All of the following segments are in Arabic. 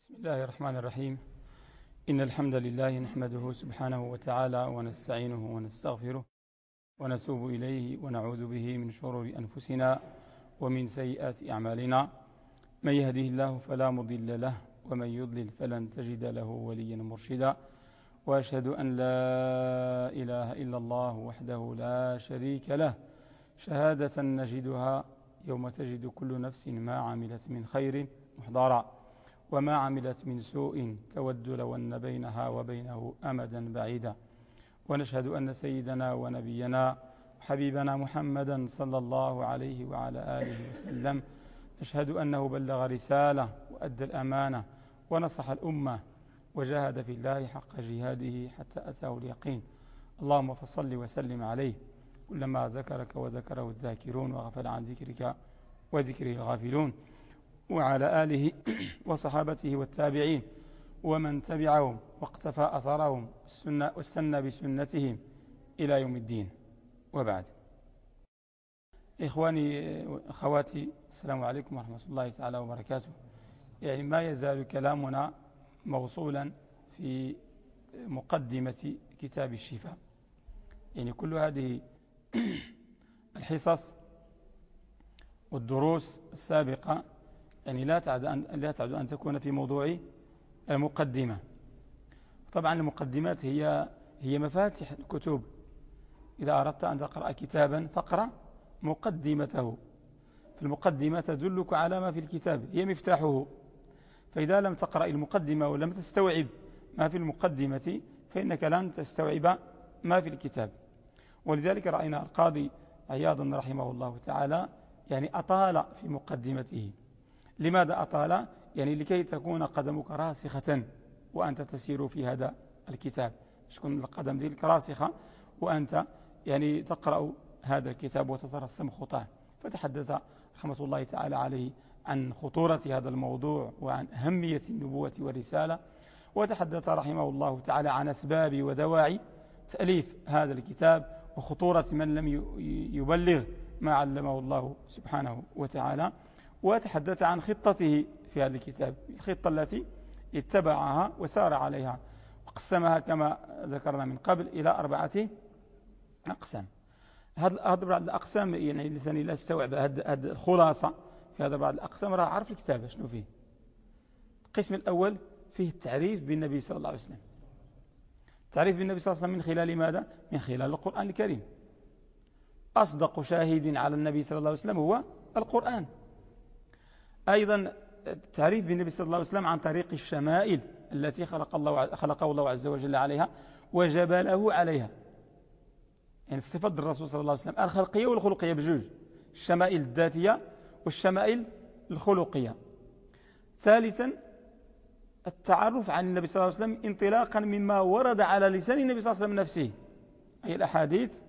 بسم الله الرحمن الرحيم. إن الحمد لله نحمده سبحانه وتعالى ونستعينه ونستغفره ونتوب إليه ونعوذ به من شرور أنفسنا ومن سيئات أعمالنا. من يهده الله فلا مضل له ومن يضلل فلن تجد له وليا مرشدا. وأشهد أن لا إله إلا الله وحده لا شريك له. شهادة نجدها يوم تجد كل نفس ما عملت من خير محضرا. وما عملت من سوء تود لو أن بينها وبينه أمدا بعيدا. ونشهد أن سيدنا ونبينا حبيبنا محمدا صلى الله عليه وعلى آله وسلم. نشهد أنه بلغ رسالة وأدى الأمانة ونصح الأمة وجاهد في الله حق جهاده حتى أتاه اليقين. اللهم فصل وسلم عليه. كلما ذكرك وذكره الذاكرون وغفل عن ذكرك وذكره الغافلون. وعلى آله وصحابته والتابعين ومن تبعهم واقتفى أثرهم والسنة بسنتهم إلى يوم الدين. وبعد. إخواني أخواتي السلام عليكم ورحمة الله تعالى وبركاته. يعني ما يزال كلامنا موصولا في مقدمة كتاب الشفاء. يعني كل هذه الحصص والدروس السابقة يعني لا تعد أن, لا تعد أن تكون في موضوع المقدمة طبعا المقدمات هي هي مفاتيح الكتب. إذا أردت أن تقرأ كتابا فاقرأ مقدمته. في المقدمة تدلك على ما في الكتاب هي مفتاحه. فإذا لم تقرأ المقدمة ولم تستوعب ما في المقدمة فإنك لن تستوعب ما في الكتاب. ولذلك رأينا القاضي عياض رحمه الله تعالى يعني أطال في مقدمته. لماذا أطال؟ يعني لكي تكون قدمك راسخة وأنت تسير في هذا الكتاب. تكون القدم ديالك راسخة وأنت يعني تقرأ هذا الكتاب وتترسم خطاه. فتحدث رحمة الله تعالى عليه عن خطورة هذا الموضوع وعن أهمية النبوة والرسالة. وتحدث رحمه الله تعالى عن أسباب ودواعي تأليف هذا الكتاب وخطورة من لم يبلغ ما علمه الله سبحانه وتعالى. وتحدث عن خطته في هذا الكتاب الخطة التي اتبعها وسار عليها وقسمها كما ذكرنا من قبل إلى أربعة أقسام. هذا بعض الأقسام يعني لساني لا استوعب هذه الخلاصة في هذا بعض الأقسام راه عارف الكتاب شنو فيه. القسم الأول فيه التعريف بالنبي صلى الله عليه وسلم. تعريف بالنبي صلى الله عليه وسلم من خلال ماذا؟ من خلال القرآن الكريم. أصدق شاهد على النبي صلى الله عليه وسلم هو القرآن. أيضا التعريف بالنبي صلى الله عليه وسلم عن طريق الشمائل التي خلق الله خلقه الله عز وجل عليها وجبله عليها. يعني الصفات الرسول صلى الله عليه وسلم الخلقية والخلقية بجوج الشمائل الذاتية والشمائل الخلقية. ثالثا التعرف عن النبي صلى الله عليه وسلم انطلاقا مما ورد على لسان النبي صلى الله عليه وسلم نفسه أي الأحاديث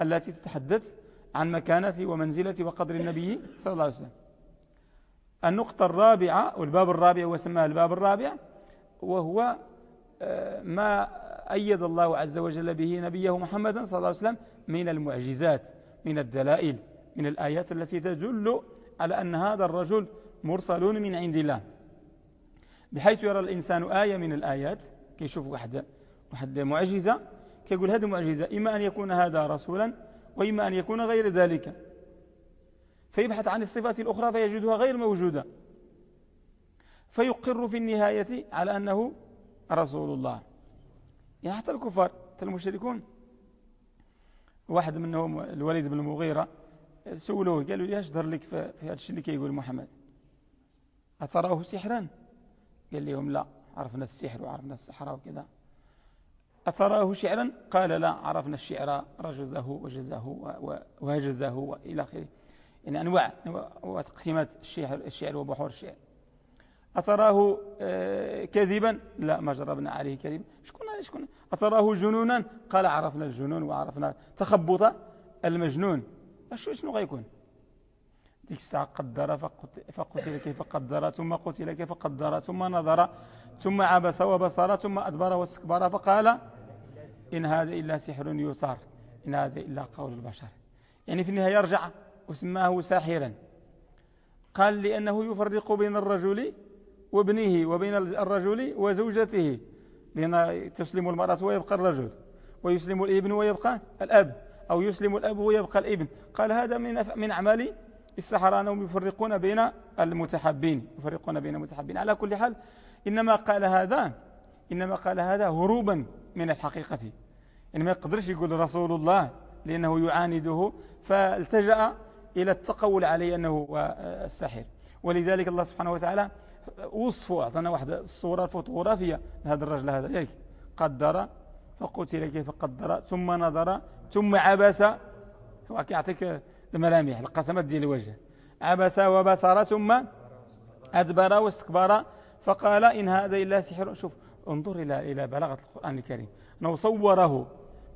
التي تتحدث عن مكانة ومنزلة وقدر النبي صلى الله عليه وسلم. النقطة الرابعة والباب الرابع وسماه الباب الرابع وهو آه، ما أيد الله عز وجل به نبيه محمدا صلى الله عليه وسلم من المعجزات من الدلائل من الآيات التي تدل على أن هذا الرجل مرسل من عند الله. بحيث يرى الإنسان آية من الآيات كيشوف واحد واحد معجزة كيقول هذه معجزة إما أن يكون هذا رسولا وإما أن يكون غير ذلك. فيبحث عن الصفات الأخرى فيجدها غير موجودة. فيقر في النهاية على أنه رسول الله. يعني حتى الكفار حتى المشركون. واحد منهم الوليد بن المغيرة سولوه قالوا لي ظهر لك في هذا الشيء اللي كيقول محمد؟ أتراه سحرا؟ قال لهم لا عرفنا السحر وعرفنا السحرة وكذا. أتراه شعرا؟ قال لا عرفنا الشعر رجزه وجزه وهجزه وإلى آخره. يعني أنواع وتقسيمات الشعر, الشعر وبحور الشعر. أتراه كذبا لا ما جربنا عليه كذبا شكون شكون؟ أتراه جنونا؟ قال عرفنا الجنون وعرفنا تخبط المجنون. شو شنو غيكون؟ ديك الساعة قدر فقتل كيف قدر ثم قتل كيف قدر ثم نظر ثم عبس وبصر ثم أدبر واستكبر فقال إن هذا إلا سحر يثار إن هذا إلا قول البشر. يعني في النهاية يرجع وسماه ساحرا. قال لأنه يفرق بين الرجل وابنه وبين الرجل وزوجته لأن تسلم المرأة ويبقى الرجل ويسلم الابن ويبقى الأب أو يسلم الأب ويبقى الابن. قال هذا من من أعمال السحرة أنهم يفرقون بين المتحبين يفرقون بين المتحبين على كل حال إنما قال هذا إنما قال هذا هروبا من الحقيقة. يعني ما يقدرش يقول رسول الله لأنه يعانده فالتجأ إلى التقول عليه أنه هو الساحر ولذلك الله سبحانه وتعالى وصفه أعطانا واحد الصورة فوتوغرافية لهذا الرجل هذا. ياك قدر فقتل كيف قدر ثم نظر ثم عبس. هو يعطيك الملامح القسمات ديال الوجه عبس وبصر ثم أدبر واستكبر. فقال إن هذا إلا سحر. شوف انظر إلى إلى بلاغة القرآن الكريم. أنه صوره.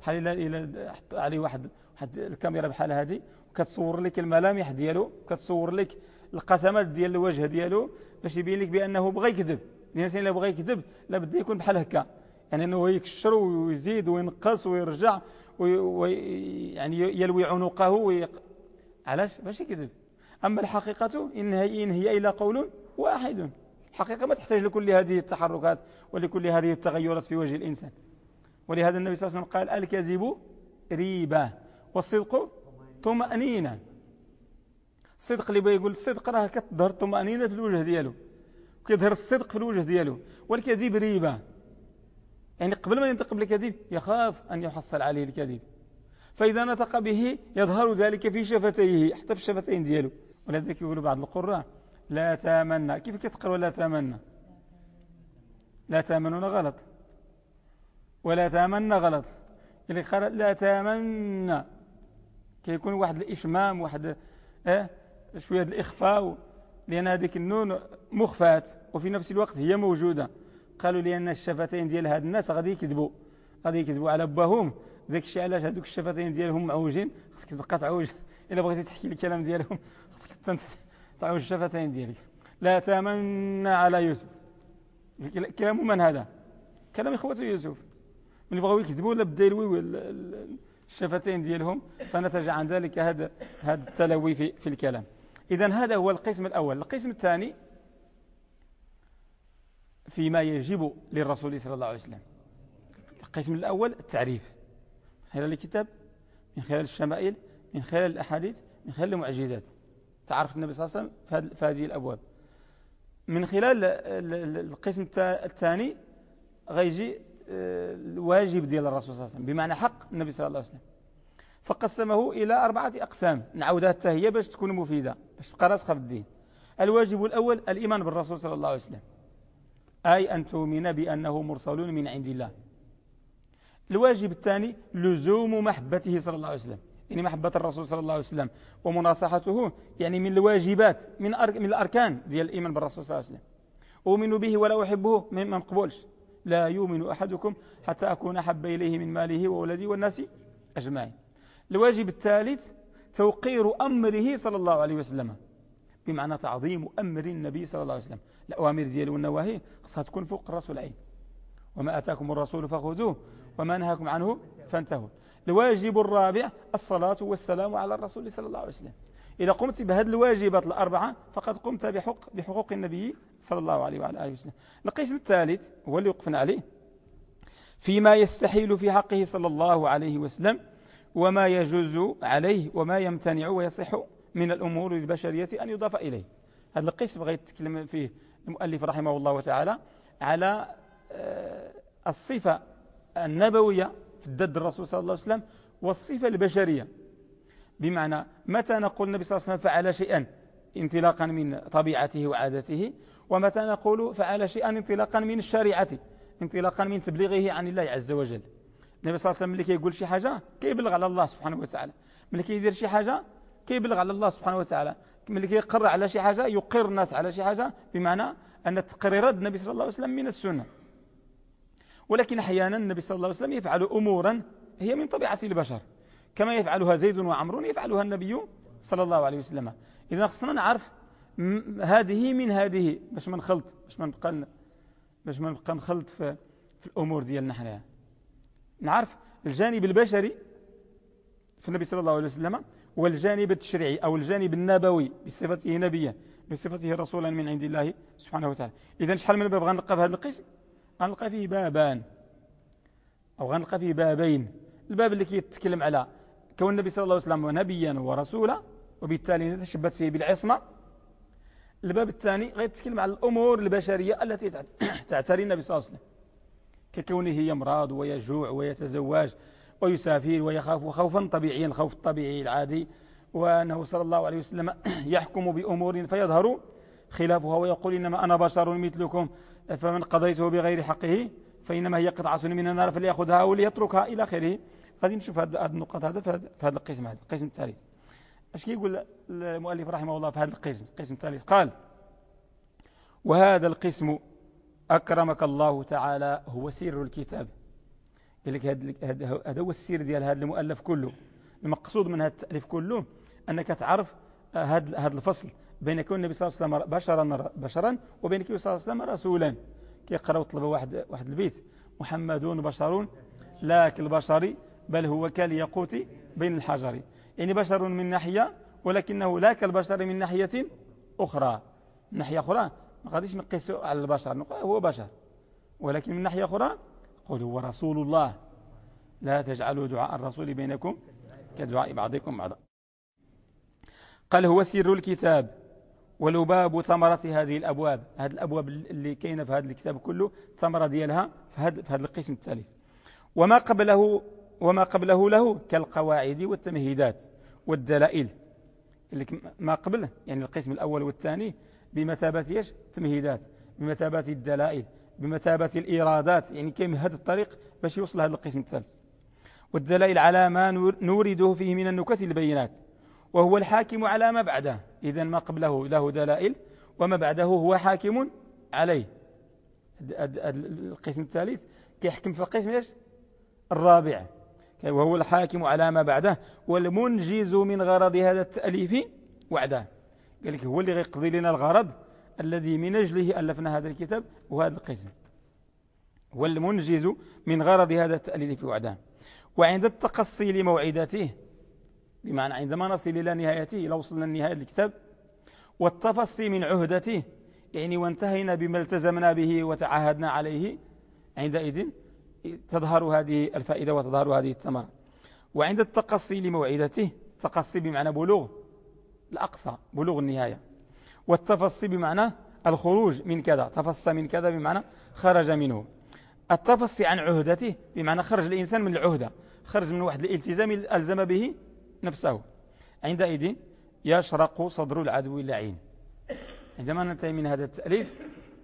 بحال إلى عليه واحد واحد الكاميرا بحال هذه. كتصور لك الملامح ديالو كتصور لك القسمات ديال الوجه ديالو باش يبين لك بأنه بغى يكذب. الإنسان اللي بغى يكذب لابد يكون بحال هكا. يعني أنه يكشر ويزيد وينقص ويرجع وي يعني يلوي عنقه وي علاش؟ باش يكذب. أما الحقيقة إن هي, إن هي إلا قول واحد. الحقيقة ما تحتاج لكل هذه التحركات ولكل هذه التغيرات في وجه الإنسان. ولهذا النبي صلى الله عليه وسلم قال الكذب ريبة والصدق طمأنينة. الصدق اللي بغى يقول الصدق راه كتظهر طمأنينة في الوجه ديالو. كيظهر الصدق في الوجه ديالو. والكذب ريبة. يعني قبل ما ينطق بالكذب يخاف أن يحصل عليه الكذب. فإذا نطق به يظهر ذلك في شفتيه حتى في الشفتين ديالو. ولذلك يقولوا بعض القراء لا تامنا كيف كتقرأ لا تامنا لا تامنون غلط. ولا تامن غلط. اللي قرأ لا تامن. كيكون واحد الإشمام واحد آه شوية الإخفاء لأن هذيك النون مخفات وفي نفس الوقت هي موجودة. قالوا لأن الشفتين ديال هاد الناس غادي يكذبوا غادي يكذبوا على باهم ذاك الشيء علاش هذوك الشفتين ديالهم معوجين؟ خصك تبقى تعوج. إلا بغيتي تحكي الكلام ديالهم خصك تعوج الشفتين ديالك. لا تمن على يوسف. كلام من هذا؟ كلام إخوة يوسف. من بغاو يكذبوا لا بدا يلوي الشفتين ديالهم فنتج عن ذلك هذا هذا التلوي في, في الكلام. إذا هذا هو القسم الأول. القسم الثاني فيما يجب للرسول صلى الله عليه وسلم. القسم الأول التعريف. من خلال الكتاب من خلال الشمائل من خلال الأحاديث من خلال المعجزات. تعرف النبي صلى الله عليه وسلم في هذه الأبواب. من خلال القسم الثاني غيجي الواجب ديال الرسول صلى الله عليه وسلم بمعنى حق النبي صلى الله عليه وسلم. فقسمه إلى أربعة أقسام نعودها حتى هي باش تكون مفيدة باش تبقى راسخة في الدين. الواجب الأول الإيمان بالرسول صلى الله عليه وسلم. أي أن تؤمن بأنه مرسل من عند الله. الواجب الثاني لزوم محبته صلى الله عليه وسلم. يعني محبة الرسول صلى الله عليه وسلم ومناصحته يعني من الواجبات من, من الأركان ديال الإيمان بالرسول صلى الله عليه وسلم. أؤمن به ولا أحبه ما مقبولش لا يؤمن أحدكم حتى أكون أحب إليه من ماله وولدي والناس أجمعين. الواجب الثالث توقير أمره صلى الله عليه وسلم بمعنى تعظيم أمر النبي صلى الله عليه وسلم. الأوامر دياله والنواهي خصها تكون فوق الرأس والعين وما أتاكم الرسول فخذوه وما نهاكم عنه فانتهوا. الواجب الرابع الصلاة والسلام على الرسول صلى الله عليه وسلم. إذا قمت بهذه الواجبات الأربعة فقد قمت بحق بحقوق النبي صلى الله عليه وعلى آله وسلم. القسم الثالث هو اللي وقفنا عليه. فيما يستحيل في حقه صلى الله عليه وسلم وما يجوز عليه وما يمتنع ويصح من الأمور البشرية أن يضاف إليه. هذا القسم بغيت يتكلم فيه المؤلف رحمه الله تعالى على آه، الصفة النبوية في الدد الرسول صلى الله عليه وسلم والصفة البشرية. بمعنى متى نقول النبي صلى الله عليه وسلم فعل شيئا؟ انطلاقا من طبيعته وعادته. ومتى نقول فعل شيئا؟ انطلاقا من الشريعة انطلاقا من تبليغه عن الله عز وجل. النبي صلى الله عليه وسلم اللي كيقول شي حاجة كيبلغ على الله سبحانه وتعالى. ملي كيدير شي حاجة كيبلغ على الله سبحانه وتعالى. ملي كيقر على شي حاجة يقر الناس على شي حاجة بمعنى أن تقريرات النبي صلى الله عليه وسلم من السنة. ولكن أحيانا النبي صلى الله عليه وسلم يفعل أمورا هي من طبيعة البشر. كما يفعلها زيد وعمر يفعلها النبي صلى الله عليه وسلم. إذا خصنا نعرف هذه من هذه. باش ما نخلط باش ما نبقى باش ما نبقى نخلط في, في الأمور ديالنا حنايا. نعرف الجانب البشري في النبي صلى الله عليه وسلم والجانب التشريعي أو الجانب النبوي بصفته نبيا بصفته رسولا من عند الله سبحانه وتعالى. إذا شحال من باب غنلقى في هذا القسم؟ غنلقى فيه بابان. أو غنلقى فيه بابين. الباب اللي كيتكلم على كون النبي صلى الله عليه وسلم نبيا ورسولا وبالتالي نتشبث فيه بالعصمة. الباب الثاني غيتكلم على الأمور البشرية التي تعتري النبي صلى الله عليه وسلم. ككونه يمرض ويجوع ويتزوج ويسافر ويخاف خوفا طبيعيا الخوف الطبيعي العادي. وأنه صلى الله عليه وسلم يحكم بأمور فيظهر خلافها ويقول إنما أنا بشر مثلكم فمن قضيته بغير حقه؟ فإنما هي قطعة من النار فليأخذها وليتركها إلى آخره. غادي نشوف هذه النقطة هذا في هذا القسم هذا القسم الثالث. اش كيقول المؤلف رحمه الله في هذا القسم؟ القسم الثالث قال وهذا القسم أكرمك الله تعالى هو سر الكتاب. قال لك هذا هو السر ديال هذا المؤلف كله. المقصود من هذا التأليف كله أنك تعرف هذا هذا الفصل بين كون النبي صلى الله عليه وسلم بشرا بشرا وبين كون صلى الله عليه وسلم رسولا. كيقراو طلبه واحد واحد البيت محمد بشر لا كالبشر بل هو كالياقوت بين الحجر. يعني بشر من ناحية ولكنه لا كالبشر من ناحية أخرى. من ناحية أخرى ما قادش نقيس على البشر هو بشر. ولكن من ناحية أخرى قل هو رسول الله. لا تجعلوا دعاء الرسول بينكم كدعاء بعضكم بعضا. قال هو سر الكتاب ولباب ثمرة هذه الأبواب. هذه الأبواب اللي كاينة في هذا الكتاب كله ثمرة ديالها في هذا القسم الثالث. وما قبله وما قبله له كالقواعد والتمهيدات والدلائل. اللي ما قبله يعني القسم الأول والثاني بمثابة إيش؟ تمهيدات بمثابة الدلائل بمثابة الإيرادات يعني كيمهد الطريق باش يوصل هذا القسم الثالث. والدلائل على ما نورده فيه من النكت البينات وهو الحاكم على ما بعده. إذا ما قبله له دلائل وما بعده هو حاكم عليه. القسم الثالث كيحكم في القسم إيش؟ الرابع. وهو الحاكم على ما بعده والمنجز من غرض هذا التأليف وعده. قال لك هو اللي غيقضي لنا الغرض الذي من أجله ألفنا هذا الكتاب وهذا القسم. والمنجز من غرض هذا التأليف وعده. وعند التقصي لموعدته بمعنى عندما نصل إلى نهايته لو وصلنا لنهاية الكتاب والتفصي من عهدته يعني وانتهينا بما التزمنا به وتعاهدنا عليه عندئذ تظهر هذه الفائدة وتظهر هذه الثمرة. وعند التقصي لموعدته تقصي بمعنى بلوغ الأقصى بلوغ النهاية. والتفصي بمعنى الخروج من كذا تفصى من كذا بمعنى خرج منه. التفصي عن عهدته بمعنى خرج الإنسان من العهدة خرج من واحد الالتزام ألزم به نفسه. عندئذ يشرق صدر العدو اللعين. عندما ننتهي من هذا التأليف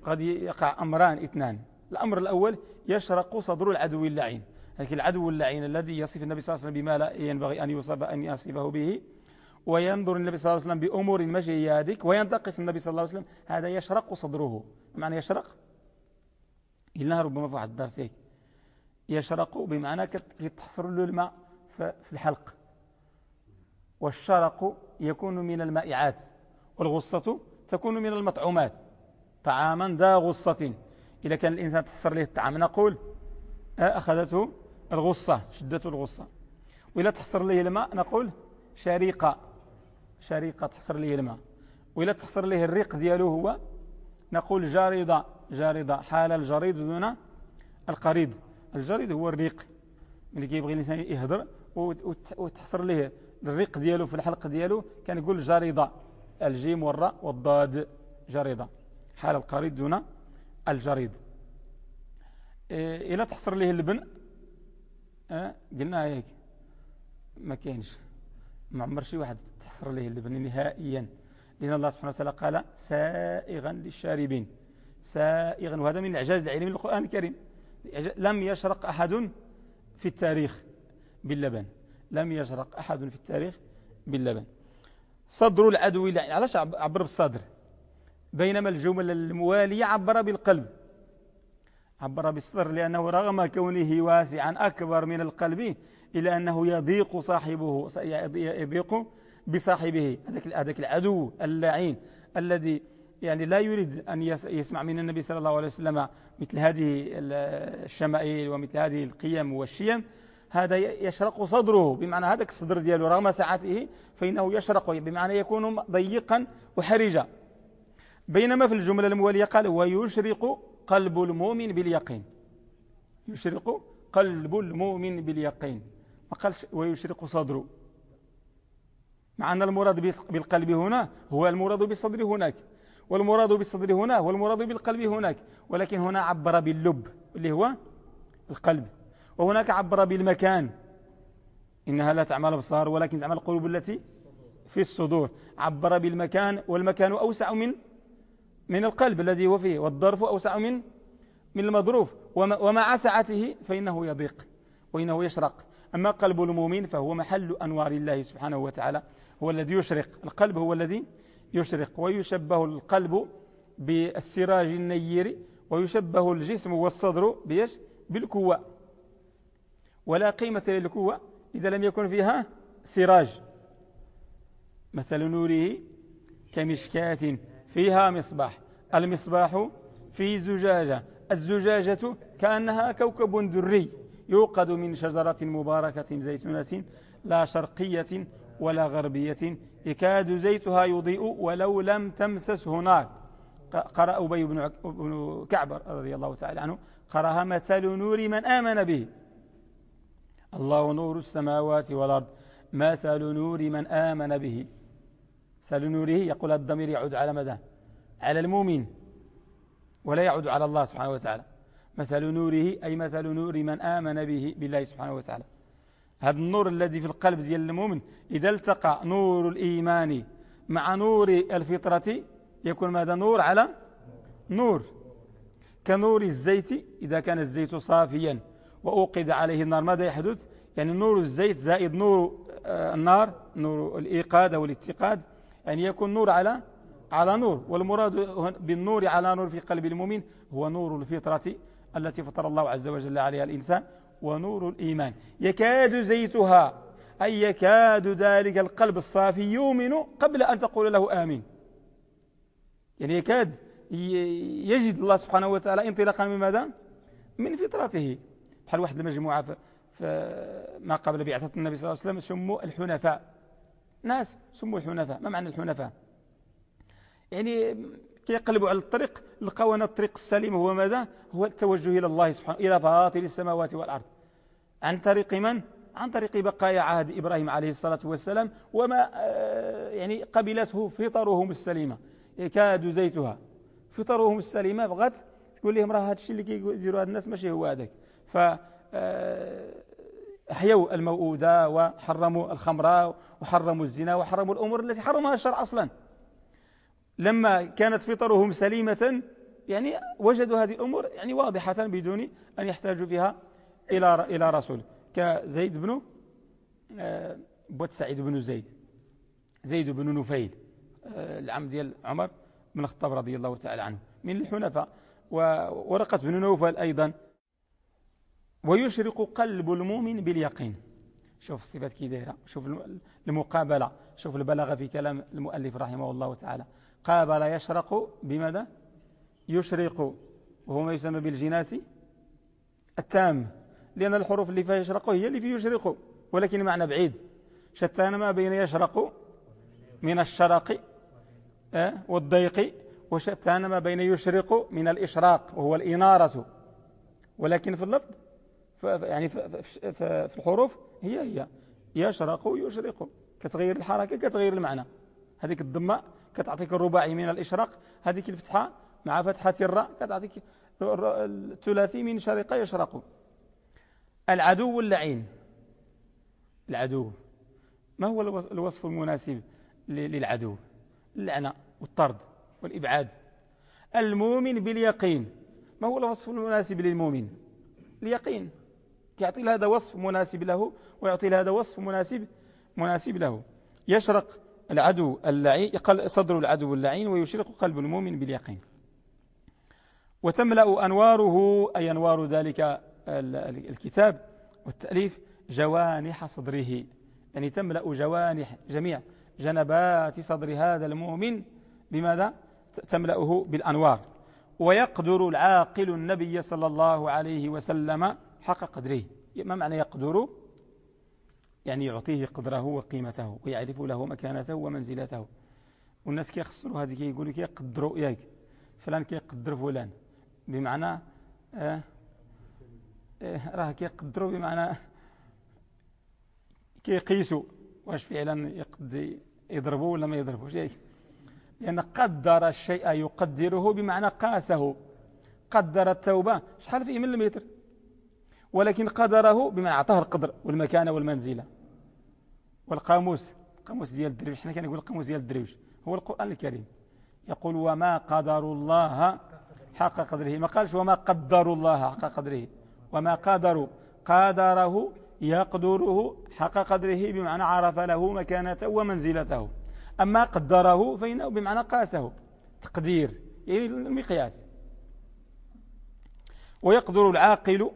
قد يقع أمران اثنان. الأمر الأول يشرق صدر العدو اللعين. لكن العدو اللعين الذي يصف النبي صلى الله عليه وسلم بما لا ينبغي أن يصف أن يصفه به وينظر النبي صلى الله عليه وسلم بأمور مجيادك وينتقص النبي صلى الله عليه وسلم. هذا يشرق صدره. معنى يشرق؟ إلا ربما في واحد الدرس هيك. يشرق بمعنى كتحصر له الماء في الحلق. والشرق يكون من المائعات والغصة تكون من المطعومات. طعاما ذا غصة. إذا كان الإنسان تحصر له الطعام نقول آه، أخذته الغصة شدته الغصة. وإذا تحصر له الماء نقول شريقة شريقة تحصر له الماء. وإذا تحصر له الريق دياله هو نقول جارضة جارضة حال الجريض دون القريض الجريض هو الريق. اللي كيبغي الإنسان يهدر وتحصر له الريق دياله في الحلق دياله كان يقول جريضة الجيم والراء والضاد جريضة حال القريض دون الجريض. إيه إلا تحصر ليه اللبن. قلنا هيك. ما كاينش. ما عمر شي واحد تحصر ليه اللبن نهائيا. لأن الله سبحانه وتعالى قال سائغا للشاربين. سائغا وهذا من الإعجاز العلمي للقرآن الكريم. لم يشرق أحد في التاريخ باللبن. لم يشرق أحد في التاريخ باللبن. صدر العدو علاش عبر بالصدر؟ بينما الجمل الموالية عبر بالقلب. عبر بالصدر لأنه رغم كونه واسعا أكبر من القلب إلا أنه يضيق صاحبه يضيق بصاحبه. هذاك العدو اللعين الذي يعني لا يريد أن يسمع من النبي صلى الله عليه وسلم مثل هذه الشمائل ومثل هذه القيم والشيم. هذا يشرق صدره. بمعنى هذاك الصدر دياله رغم ساعته فإنه يشرق بمعنى يكون ضيقا وحرجا. بينما في الجملة الموالية قال ويشرق قلب المؤمن باليقين. يشرق قلب المؤمن باليقين. ما قالش ويشرق صدره. مع أن المراد بالقلب هنا هو المراد بالصدر هناك. والمراد بالصدر هنا هو المراد بالقلب هناك. ولكن هنا عبر باللب اللي هو القلب. وهناك عبر بالمكان. إنها لا تعمل الأبصار ولكن تعمل القلوب التي في الصدور. عبر بالمكان والمكان أوسع من من القلب الذي هو فيه والظرف أوسع من من المظروف. ومع سعته فإنه يضيق وإنه يشرق. أما قلب المؤمن فهو محل أنوار الله سبحانه وتعالى هو الذي يشرق. القلب هو الذي يشرق. ويشبه القلب بالسراج النير ويشبه الجسم والصدر بيش بالكوة ولا قيمة للكوة إذا لم يكن فيها سراج. مثل نوره كمشكاة. فيها مصباح. المصباح في زجاجة. الزجاجة كأنها كوكب دري يوقد من شجرة مباركة زيتونة لا شرقية ولا غربية. يكاد زيتها يضيء ولو لم تمسسه نار قرأ أبي بن كعب رضي الله تعالى عنه. قرأها مثل نور من آمن به. الله نور السماوات والأرض. مثل نور من آمن به. مثل نوره يقول الضمير يعود على ماذا؟ على المؤمن ولا يعود على الله سبحانه وتعالى. مثل نوره أي مثل نور من آمن به بالله سبحانه وتعالى. هذا النور الذي في القلب ديال المؤمن إذا التقى نور الإيمان مع نور الفطرة يكون ماذا؟ نور على نور. كنور الزيت إذا كان الزيت صافيا وأوقد عليه النار ماذا يحدث؟ يعني نور الزيت زائد نور آه، النار نور الإيقاد أو الاتقاد يعني يكون نور على على نور. والمراد بالنور على نور في قلب المؤمن هو نور الفطرة التي فطر الله عز وجل عليها الإنسان ونور الإيمان. يكاد زيتها أي يكاد ذلك القلب الصافي يؤمن قبل أن تقول له آمين. يعني يكاد يجد الله سبحانه وتعالى انطلاقا من ماذا؟ من فطرته. بحال واحد المجموعة ما قبل بعثة النبي صلى الله عليه وسلم سموا الحنفاء. ناس سموا الحنفاء. ما معنى الحنفاء؟ يعني كيقلبوا على الطريق لقوا أن الطريق السليم هو ماذا؟ هو التوجه إلى الله سبحانه إلى فاطر السماوات والأرض. عن طريق من؟ عن طريق بقايا عهد إبراهيم عليه الصلاة والسلام وما آه، يعني قبلته فطرهم السليمة. يكاد زيتها. فطرهم السليمة بغت تقول لهم راه هذا الشيء اللي كيديروا هاد الناس ماشي هو هذاك. ف آه، أحيوا الموؤودة وحرموا الخمر وحرموا الزنا وحرموا الأمور التي حرمها الشرع أصلا. لما كانت فطرهم سليمة يعني وجدوا هذه الأمور يعني واضحة بدون أن يحتاجوا فيها إلى إلى رسول. كزيد بن آه، بوت سعيد بن زيد. زيد بن نفيل آه، العم ديال عمر بن الخطاب رضي الله تعالى عنه من الحنفاء. وورقة بن نوفل أيضا. ويشرق قلب المؤمن باليقين. شوف الصفات كي دايرة. شوف المقابلة. شوف البلاغة في كلام المؤلف رحمه الله تعالى. قابل يشرق بماذا؟ يشرق. وهو ما يسمى بالجناس التام. لأن الحروف اللي فيها يشرق هي اللي فيه يشرق ولكن معنى بعيد. شتان ما بين يشرق من الشرق آه، والضيق وشتان ما بين يشرق من الإشراق وهو الإنارة. ولكن في اللفظ يعني في الحروف هي هي. يشرق يشرق. كتغير الحركة كتغير المعنى. هذيك الضمة كتعطيك الرباعي من الإشراق. هذيك الفتحة مع فتحة الراء كتعطيك الثلاثي من شرق يشرق. العدو اللعين العدو. ما هو الوصف المناسب للعدو؟ اللعنة والطرد والإبعاد. المؤمن باليقين. ما هو الوصف المناسب للمؤمن؟ اليقين. يعطي هذا وصف مناسب له ويعطي هذا وصف مناسب مناسب له. يشرق العدو اللعين صدر العدو اللعين ويشرق قلب المؤمن باليقين. وتملأ أنواره أي أنوار ذلك الكتاب والتأليف جوانح صدره. يعني تملأ جوانح جميع جنبات صدر هذا المؤمن. بماذا؟ تملأه بالأنوار. ويقدر العاقل النبي صلى الله عليه وسلم حق قدره. ما معنى يقدر؟ يعني يعطيه قدره وقيمته ويعرف له مكانته ومنزلته. والناس كيخسروا هذه كيقولوا كيقدروا ياك فلان كيقدر فلان. بمعنى آه آه راه كيقدروا بمعنى كيقيسوا واش فعلا يقضي يضربوا ولا ما يضربوش لأن قدر الشيء يقدره بمعنى قاسه. قدر التوبة شحال فيه من المتر ولكن قدره بمعنى أعطاه القدر والمكانة والمنزلة. والقاموس القاموس ديال الدرويش. حنا كنقول القاموس ديال الدرويش. هو القرآن الكريم. يقول وما قدر الله حق قدره. ما قالش وما قدروا الله حق قدره. وما قدروا قدره يقدره حق قدره بمعنى عرف له مكانته ومنزلته. أما قدره فإنه بمعنى قاسه. تقدير يعني المقياس. ويقدر العاقل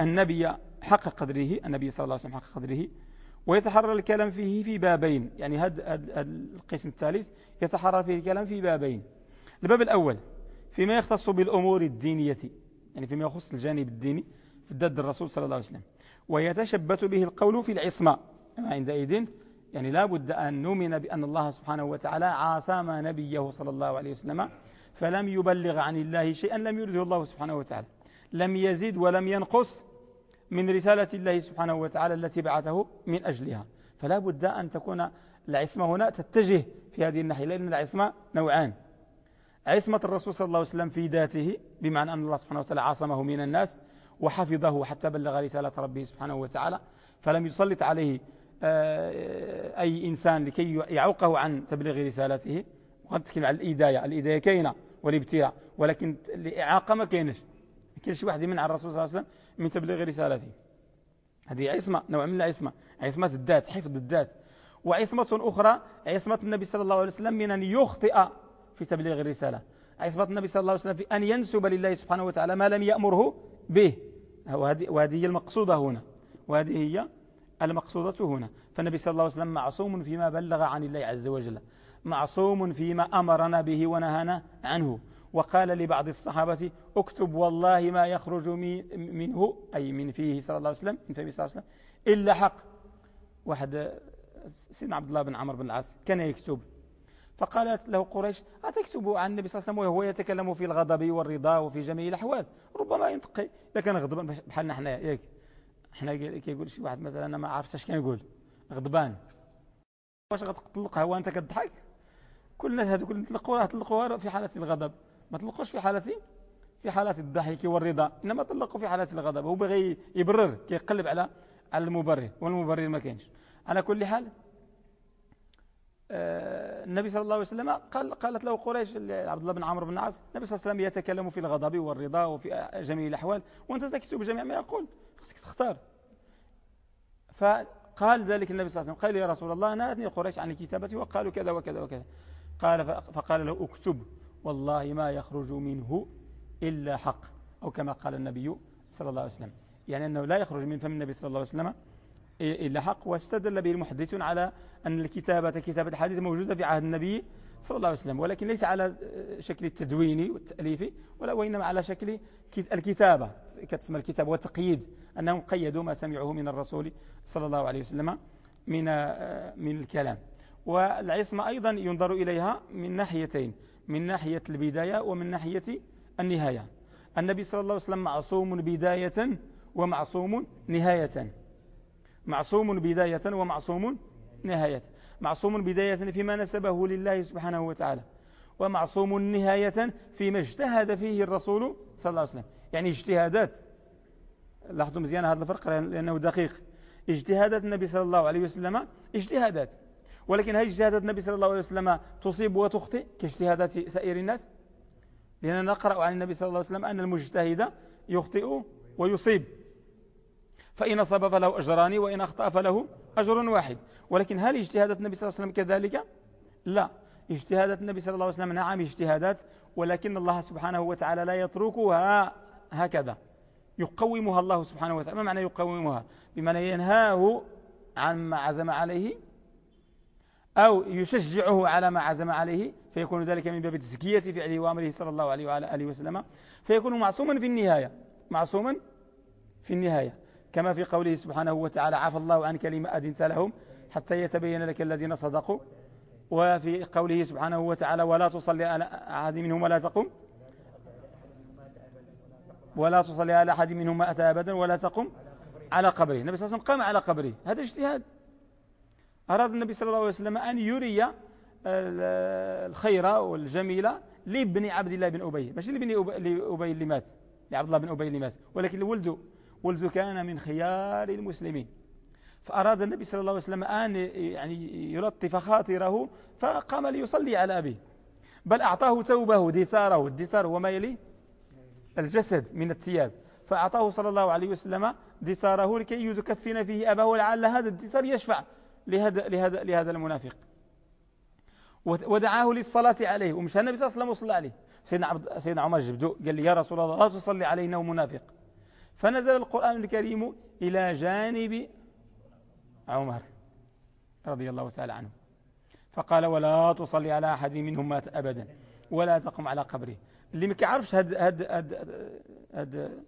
النبي حق قدره النبي صلى الله عليه وسلم حق قدره ويتحرر الكلام فيه في بابين يعني هذا القسم الثالث يتحرر فيه الكلام في بابين. الباب الأول فيما يختص بالأمور الدينية يعني فيما يخص الجانب الديني في الدد الرسول صلى الله عليه وسلم ويتشبت به القول في العصمة. عندئذ يعني لا بد أن نؤمن بأن الله سبحانه وتعالى عاصم نبيه صلى الله عليه وسلم فلم يبلغ عن الله شيئا لم يرده الله سبحانه وتعالى. لم يزيد ولم ينقص من رسالة الله سبحانه وتعالى التي بعثه من أجلها. فلا بد أن تكون العصمة هنا تتجه في هذه الناحية لأن العصمة نوعان. عصمة الرسول صلى الله عليه وسلم في ذاته بمعنى أن الله سبحانه وتعالى عاصمه من الناس وحفظه حتى بلغ رسالة ربه سبحانه وتعالى. فلم يسلط عليه آه، أي إنسان لكي يعوقه عن تبليغ رسالته. وقد تكلم على الإيداية الإيداية كاينة والابتلاء ولكن الإعاقة ما كاينش كاينش واحد يمنع الرسول صلى الله عليه وسلم من تبليغ رسالته. هذه عصمة نوع من العصمة. عصمة الذات حفظ الذات. وعصمة أخرى عصمة النبي صلى الله عليه وسلم من أن يخطئ في تبليغ الرسالة. عصمة النبي صلى الله عليه وسلم في أن ينسب لله سبحانه وتعالى ما لم يأمره به. وهذه هي المقصودة هنا. وهذه هي المقصودة هنا. فالنبي صلى الله عليه وسلم معصوم فيما بلغ عن الله عز وجل. معصوم فيما أمرنا به ونهانا عنه. وقال لبعض الصحابة اكتب والله ما يخرج منه أي من فيه صلى الله عليه وسلم من فيه صلى الله عليه وسلم إلا حق. واحد سيدنا عبد الله بن عمرو بن العاص كان يكتب. فقالت له قريش أتكتب عن النبي صلى الله عليه وسلم وهو يتكلم في الغضب والرضا وفي جميع الأحوال؟ ربما ينطق. لكن غضبا بحالنا إحنا ياك إحنا كيقول شي واحد مثلا أنا ما عرفتش اش كنقول غضبان. واش غتطلقها وأنت كتضحك؟ كل الناس هذوك اللي طلقوها طلقوها في حالة الغضب. ما طلقوش في حالة في حالة الضحك والرضا. إنما طلقوا في حالة الغضب. هو بغي يبرر كيقلب على على المبرر والمبرر ما كاينش. على كل حال آه، النبي صلى الله عليه وسلم قال قالت له قريش عبد الله بن عمرو بن العاص النبي صلى الله عليه وسلم يتكلم في الغضب والرضا وفي جميع الأحوال وأنت تكتب جميع ما يقول. خصك تختار. فقال ذلك النبي صلى الله عليه وسلم. قال يا رسول الله نادني قريش عن كتابتي وقالوا كذا وكذا وكذا. قال فقال له اكتب. والله ما يخرج منه إلا حق. أو كما قال النبي صلى الله عليه وسلم. يعني أنه لا يخرج من فم النبي صلى الله عليه وسلم إلا حق واستدل به المحدثون على أن الكتابة كتابة الحديث موجودة في عهد النبي صلى الله عليه وسلم ولكن ليس على شكل التدوين والتأليف ولا وإنما على شكل الكتابة. كتسمى الكتاب وتقييد أنهم قيدوا ما سمعوه من الرسول صلى الله عليه وسلم من من الكلام. والعصمة أيضا ينظر إليها من ناحيتين. من ناحية البداية ومن ناحية النهاية. النبي صلى الله عليه وسلم معصوم بداية ومعصوم نهاية. معصوم بداية ومعصوم نهاية. معصوم بداية فيما نسبه لله سبحانه وتعالى ومعصوم نهاية فيما اجتهد فيه الرسول صلى الله عليه وسلم. يعني اجتهادات. لاحظوا مزيان هذا الفرق لأنه دقيق. اجتهادات النبي صلى الله عليه وسلم اجتهادات. ولكن هل اجتهادات النبي صلى الله عليه وسلم تصيب وتخطئ كاجتهادات سائر الناس. لأننا نقرأ عن النبي صلى الله عليه وسلم أن المجتهد يخطئ ويصيب. فإن صاب فله أجران وإن أخطأ فله أجر واحد. ولكن هل اجتهادات النبي صلى الله عليه وسلم كذلك؟ لا. اجتهادات النبي صلى الله عليه وسلم نعم اجتهادات ولكن الله سبحانه وتعالى لا يتركها هكذا. يقومها الله سبحانه وتعالى. ما معنى يقومها؟ بمعنى ينهاه عما عزم عليه أو يشجعه على ما عزم عليه فيكون ذلك من باب تزكية فعله وأمره صلى الله عليه وعلى آله وسلم. فيكون معصوما في النهاية معصوما في النهاية. كما في قوله سبحانه وتعالى عفى الله عنك لما أدنت لهم حتى يتبين لك الذين صدقوا وفي قوله سبحانه وتعالى ولا تصلي على أحد منهم ولا تقم ولا تصلي على أحد منهم أتى أبدا ولا تقم على قبره النبي صلى الله عليه وسلم قام على قبره. هذا اجتهاد. أراد النبي صلى الله عليه وسلم أن يري الخير والجميلة لابن عبد الله بن أبي. ماشي لابن أبي اللي مات لعبد الله بن أبي اللي مات. ولكن ولده ولده كان من خيار المسلمين. فأراد النبي صلى الله عليه وسلم أن يعني يلطف خاطره فقام ليصلي على أبيه. بل أعطاه ثوبه دثاره الدثار هو ما يلي؟ الجسد من الثياب. فأعطاه صلى الله عليه وسلم دثاره لكي يكفن فيه أباه ولعل هذا الدثار يشفع. لهذا, لهذا, لهذا المنافق. ودعاه للصلاة عليه. ومشى النبي صلى الله عليه وسلم وصلى عليه. سيدنا, عبد سيدنا عمر جبدو قال لي يا رسول الله لا تصلي علينا ومنافق فنزل القرآن الكريم إلى جانب عمر رضي الله تعالى عنه. فقال ولا تصلي على أحد منهم مات أبدا ولا تقم على قبره. اللي ما كيعرفش هاد هاد هاد هاد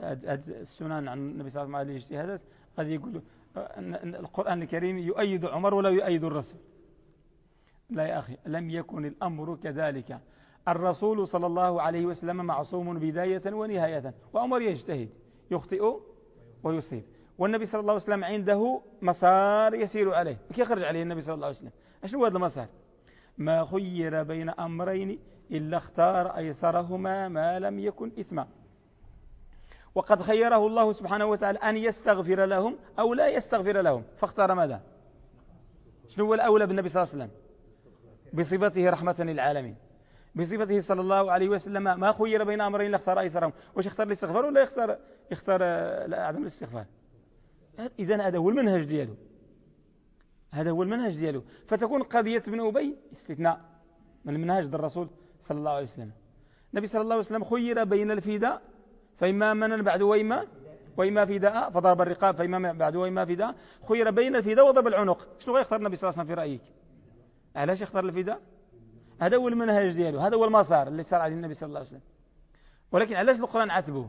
هاد, السنن عن النبي صلى الله عليه وسلم الاجتهادات غادي يقولوا القرآن الكريم يؤيد عمر ولا يؤيد الرسول. لا يا أخي لم يكن الأمر كذلك. الرسول صلى الله عليه وسلم معصوم بداية ونهاية وعمر يجتهد يخطئ ويصيب. والنبي صلى الله عليه وسلم عنده مسار يسير عليه يخرج عليه النبي صلى الله عليه وسلم. أشنو هذا المسار؟ ما خير بين أمرين إلا اختار أيسرهما ما لم يكن إثما. وقد خيره الله سبحانه وتعالى أن يستغفر لهم أو لا يستغفر لهم. فاختار ماذا؟ شنو هو الأولى بالنبي صلى الله عليه وسلم؟ بصفته رحمة للعالمين. بصفته صلى الله عليه وسلم ما خير بين أمرين لا اختار أيسرهم واش اختار الاستغفار ولا يختار يختار عدم الاستغفار؟ إذا هذا هو المنهج دياله هذا هو المنهج دياله فتكون قضية ابن أبي استثناء من المنهج الرسول صلى الله عليه وسلم. النبي صلى الله عليه وسلم خير بين الفداء فإما من بعد وإما وإما فداء فضرب الرقاب فإما بعد وإما فداء خير بين الفداء وضرب العنق. شنو غيختار النبي صلى الله عليه وسلم في رأيك؟ علاش يختار الفداء؟ هذا هو المنهج دياله هذا هو المسار اللي صار عليه النبي صلى الله عليه وسلم. ولكن علاش القرآن عاتبه؟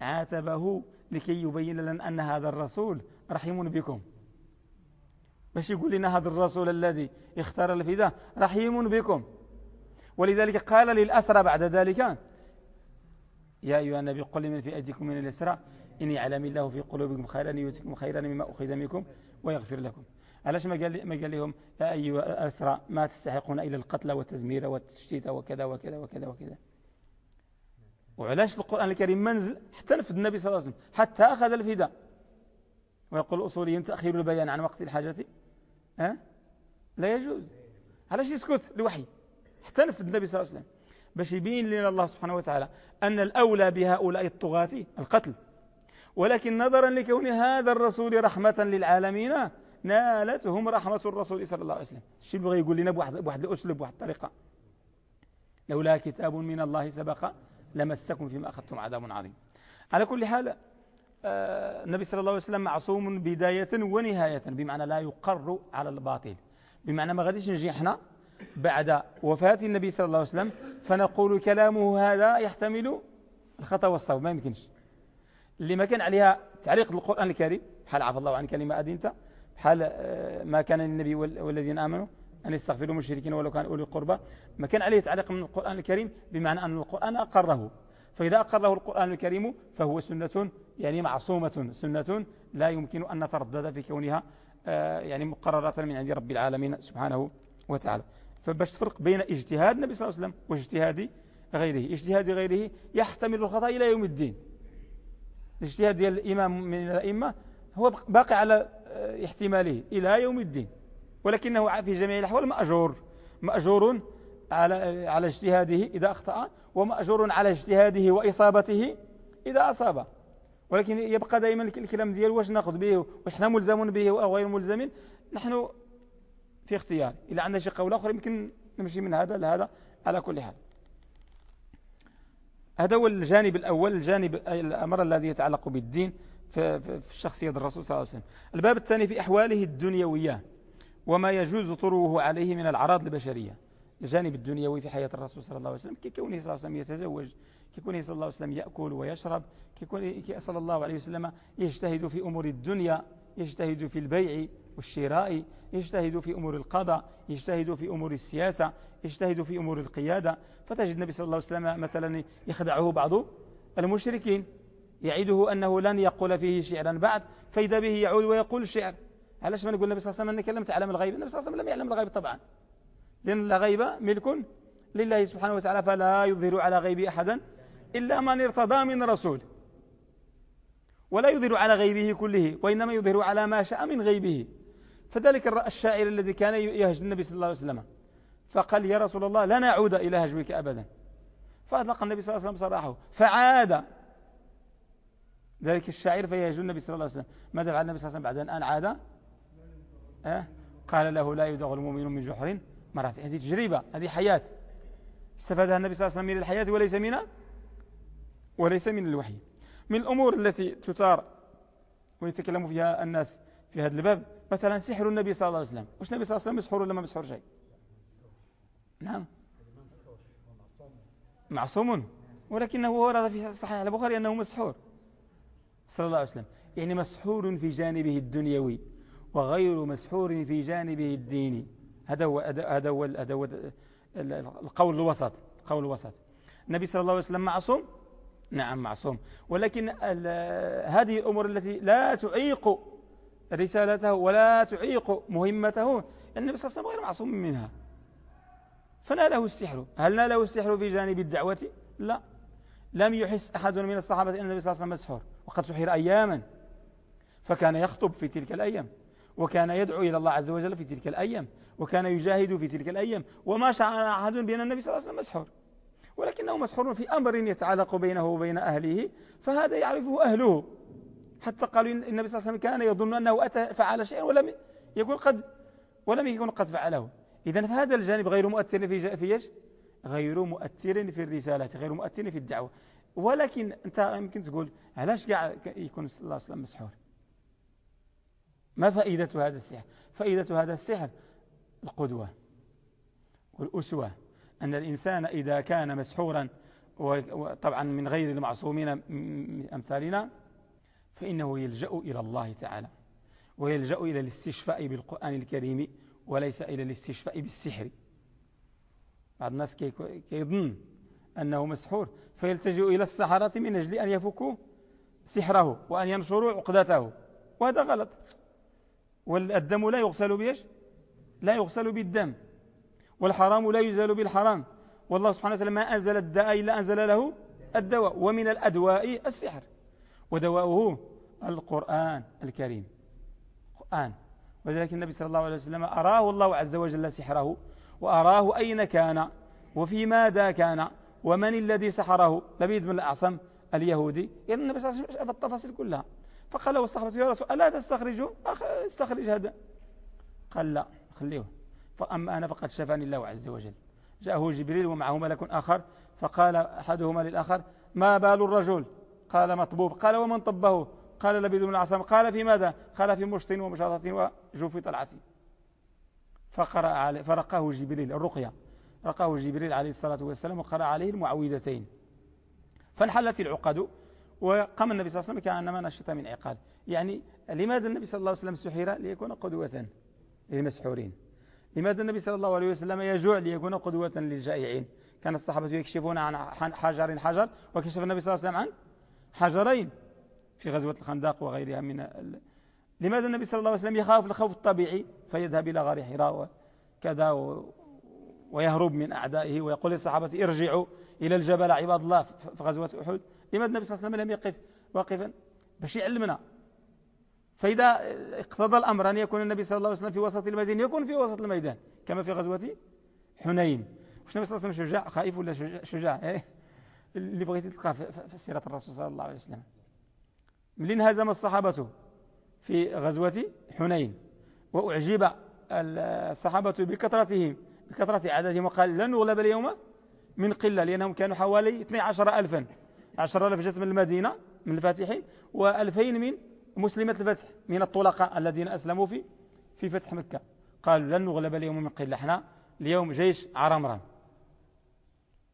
عاتبه لكي يبين لنا أن هذا الرسول رحيم بكم. باش يقول لنا هذا الرسول الذي اختار الفداء رحيم بكم. ولذلك قال للأسرى بعد ذلك يا أيها النبي قل لمن في أيديكم من الأسرى إني علم الله في قلوبكم خيرا يؤتكم خيرا مما أخذ منكم ويغفر لكم. علاش ما قال ما قال لهم؟ يا أيها الأسرى ما تستحقون إلا القتل والتزمير والتشتيت وكذا وكذا وكذا وكذا. وعلاش القرآن الكريم منزل حتى نفذ النبي صلى الله عليه وسلم حتى أخذ الفداء ويقول الأصوليين تأخير البيان عن وقت الحاجة. أه؟ لا يجوز. علاش يسكت الوحي؟ حتى نفذ النبي صلى الله عليه وسلم. باش يبين لنا الله سبحانه وتعالى أن الأولى بهؤلاء الطغاة القتل. ولكن نظرا لكون هذا الرسول رحمة للعالمين نالتهم رحمة الرسول صلى الله عليه وسلم. الشيء بغى يقول لنا بواحد, بواحد الأسلوب بواحد الطريقة؟ لولا كتاب من الله سبق لمسكم فيما أخذتم عذاب عظيم. على كل حال آه، النبي صلى الله عليه وسلم معصوم بداية ونهاية بمعنى لا يقر على الباطل. بمعنى ما غاديش نجي إحنا بعد وفاة النبي صلى الله عليه وسلم فنقول كلامه هذا يحتمل الخطأ والصواب ما يمكنش. اللي ما كان عليها تعليق القرآن الكريم بحال عفى الله عن كلمة أدينت بحال آه، ما كان للنبي والذين آمنوا أن يستغفروا المشركين ولو كان أولي القربى ما كان عليه تعليق من القرآن الكريم بمعنى أن القرآن أقره. فإذا أقره القرآن الكريم فهو سنة يعني معصومة سنة لا يمكن أن نتردد في كونها آه، يعني مقررة من عند رب العالمين سبحانه وتعالى. فباش تفرق بين اجتهاد النبي صلى الله عليه وسلم واجتهاد غيره. اجتهاد غيره يحتمل الخطأ إلى يوم الدين. الاجتهاد ديال الإمام من الأئمة هو باقي على آه، احتماله إلى يوم الدين. ولكنه في جميع الأحوال مأجور. مأجور على على اجتهاده إذا أخطأ ومأجور على اجتهاده وإصابته إذا أصاب. ولكن يبقى دائما الكلام ديال واش ناخذ به وإحنا ملزمون به أو غير ملزمين نحن في اختيار إذا عندنا شي قول آخر يمكن نمشي من هذا لهذا على كل حال. هذا هو الجانب الأول الجانب الأمر الذي يتعلق بالدين في الشخصية الرسول صلى الله عليه وسلم. الباب الثاني في أحواله الدنيوية وما يجوز طروه عليه من العراض البشرية. الجانب الدنيوي في حياة الرسول صلى الله عليه وسلم كيكونه صلى الله عليه وسلم يتزوج كيكونه صلى الله عليه وسلم يأكل ويشرب كيكون صلى الله عليه وسلم يجتهد في أمور الدنيا يجتهد في البيع والشراء يجتهد في أمور القضاء يجتهد في أمور السياسة يجتهد في أمور القيادة. فتجد النبي صلى الله عليه وسلم مثلا يخدعه بعض المشركين يعده أنه لن يقول فيه شعرا بعد فإذا به يعود ويقول الشعر علاش ما نقول النبي صلى الله عليه وسلم أنك لم تعلم الغيب؟ النبي صلى الله عليه وسلم لم يعلم الغيب طبعا. لأن الغيب ملك لله سبحانه وتعالى فلا يظهر على غيب أحدا إلا من ارتضى من رسول. ولا يظهر على غيبه كله وإنما يظهر على ما شاء من غيبه. فذلك الشاعر الذي كان يهج النبي صلى الله عليه وسلم. فقال يا رسول الله لا نعود إلى هجوك أبدا. فأطلق النبي صلى الله عليه وسلم صراحة. فعاد. ذلك الشاعر فيهج النبي صلى الله عليه وسلم. ماذا فعل النبي صلى الله عليه وسلم بعد أن عاد؟ أه؟ قال له لا يدغ المؤمن من جحر مرات. هذه تجربة هذه حياة. استفادها النبي صلى الله عليه وسلم من الحياة وليس من وليس من الوحي. من الأمور التي تثار ويتكلم فيها الناس في هذا الباب مثلا سحر النبي صلى الله عليه وسلم. واش النبي صلى الله عليه وسلم مسحور ولا ما مسحور شيء؟ نعم. معصوم. ولكنه ورد في صحيح البخاري أنه مسحور صلى الله عليه وسلم. يعني مسحور في جانبه الدنيوي وغير مسحور في جانبه الديني. هذا هو هذا هو هذا هو القول الوسط. القول الوسط. النبي صلى الله عليه وسلم معصوم؟ نعم معصوم. ولكن هذه الأمور التي لا تعيق رسالته ولا تعيق مهمته. النبي صلى الله عليه وسلم غير معصوم منها. فناله السحر. هل ناله السحر في جانب الدعوة؟ لا. لم يحس أحد من الصحابة أن النبي صلى الله عليه وسلم مسحور. وقد سحر أياما. فكان يخطب في تلك الأيام. وكان يدعو إلى الله عز وجل في تلك الأيام. وكان يجاهد في تلك الأيام. وما شعر أحد بأن النبي صلى الله عليه وسلم مسحور. ولكنه مسحور في أمر يتعلق بينه وبين أهله. فهذا يعرفه أهله. حتى قالوا النبي صلى الله عليه وسلم كان يظن أنه أتى فعل شيئا ولم يكون قد ولم يكن قد فعله. إذا فهذا الجانب غير مؤثر في في إيش؟ غير مؤثر في الرسالة غير مؤثر في الدعوة. ولكن أنت يمكن تقول علاش كاع يكون صلى الله عليه وسلم مسحور؟ ما فائدة هذا السحر؟ فائدة هذا السحر القدوة والأسوة. أن الإنسان إذا كان مسحورا وطبعا من غير المعصومين أمثالنا فإنه يلجأ إلى الله تعالى ويلجأ إلى الاستشفاء بالقرآن الكريم وليس إلى الاستشفاء بالسحر. بعض الناس كيظن أنه مسحور فيلتجئ إلى السحرة من أجل أن يفكوا سحره وأن ينشروا عقدته وهذا غلط. والدم لا يغسل بيش لا يغسل بالدم والحرام لا يزال بالحرام. والله سبحانه وتعالى ما أنزل الداء إلا أنزل له الدواء ومن الأدواء السحر. ودواؤه القرآن الكريم. القرآن وذلك النبي صلى الله عليه وسلم أراه الله عز وجل سحره وأراه أين كان وفي ماذا كان ومن الذي سحره. لبيد من الأعصم اليهودي. يعني النبي صلى الله عليه وسلم التفاصيل كلها. فقال له الصحابة يا رسول ألا تستخرجوا استخرج هذا. قال لا خليه. فأما أنا فقد شفاني الله عز وجل. جاءه جبريل ومعه ملك آخر فقال أحدهما للآخر ما بال الرجل؟ قال مطبوب قال ومن طبه؟ قال لبيد من العصام قال في ماذا؟ قال في مشط ومشاطة وجوف طلعة فقرأ عليه فرقاه جبريل الرقية. رقاه جبريل عليه الصلاة والسلام وقرأ عليه المعوذتين. فانحلت العقد وقام النبي صلى الله عليه وسلم كأنما نشط من عقال. يعني لماذا النبي صلى الله عليه وسلم سحر؟ ليكون قدوة للمسحورين. لماذا النبي صلى الله عليه وسلم يجوع؟ ليكون قدوة للجائعين. كان الصحابة يكشفون عن حجر حجر وكشف النبي صلى الله عليه وسلم عن حجرين في غزوة الخندق وغيرها من ال... لماذا النبي صلى الله عليه وسلم يخاف الخوف الطبيعي؟ فيذهب إلى غار حراء وكذا و... ويهرب من أعدائه ويقول للصحابة ارجعوا إلى الجبل عباد الله في غزوة أحد. لماذا النبي صلى الله عليه وسلم لم يقف واقفا؟ باش يعلمنا. فإذا اقتضى الأمر أن يكون النبي صلى الله عليه وسلم في وسط الميدان يكون في وسط الميدان كما في غزوة حنين. واش النبي صلى الله عليه وسلم شجاع؟ خائف ولا شجاع, شجاع إيه؟ اللي بغيتي تلقاه في سيرة الرسول صلى الله عليه وسلم. من هزم الصحابة في غزوة حنين وأعجب الصحابة بكثرتهم بكثرة عددهم وقال لن نغلب اليوم من قلة لأنهم كانوا حوالي 12 ألفا. 10 ألف جت من المدينة من الفاتحين وألفين من مسلمة الفتح من الطلقاء الذين أسلموا في في فتح مكة. قالوا لن نغلب اليوم من قلة إحنا اليوم جيش عرمران.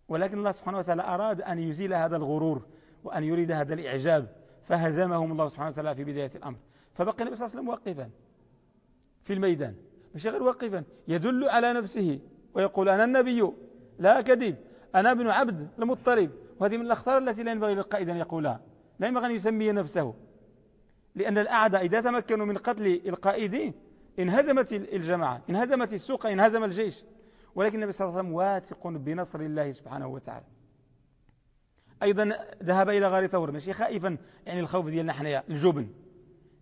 ولكن الله سبحانه وتعالى أراد أن يزيل هذا الغرور وأن يريد هذا الإعجاب فهزمهم الله سبحانه وتعالى في بداية الأمر. فبقي النبي صلى الله عليه وسلم واقفا في الميدان ماشي غير واقفا يدل على نفسه ويقول أنا النبي لا كذب أنا ابن عبد المطلب. وهذه من الأخطار التي لا ينبغي للقائد أن يقولها. لا ينبغي أن يسمي نفسه لأن الأعداء إذا تمكنوا من قتل القائدين انهزمت الجماعة انهزمت السوق انهزم الجيش. ولكن النبي صلى الله عليه وسلم واثق بنصر الله سبحانه وتعالى. أيضا ذهب إلى غار ثور ماشي خائفا يعني الخوف ديالنا حنايا الجبن.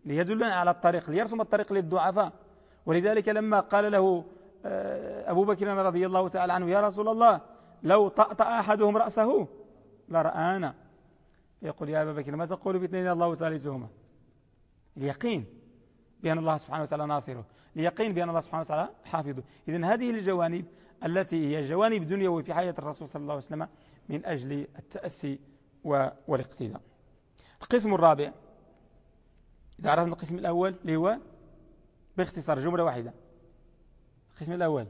ليدلنا على الطريق ليرسم الطريق للضعفاء. ولذلك لما قال له آه، أبو بكر رضي الله تعالى عنه يا رسول الله لو طأطأ أحدهم رأسه لرآنا. يقول يا أبا بكر ما تقول في اثنين الله ثالثهما؟ اليقين بأن الله سبحانه وتعالى ناصره. اليقين بأن الله سبحانه وتعالى حافظه. إذن هذه الجوانب التي هي جوانب دنيوية في حياة الرسول صلى الله عليه وسلم من أجل التأسي والاقتداء. القسم الرابع إذا عرفنا القسم الأول اللي هو باختصار جملة واحدة. القسم الأول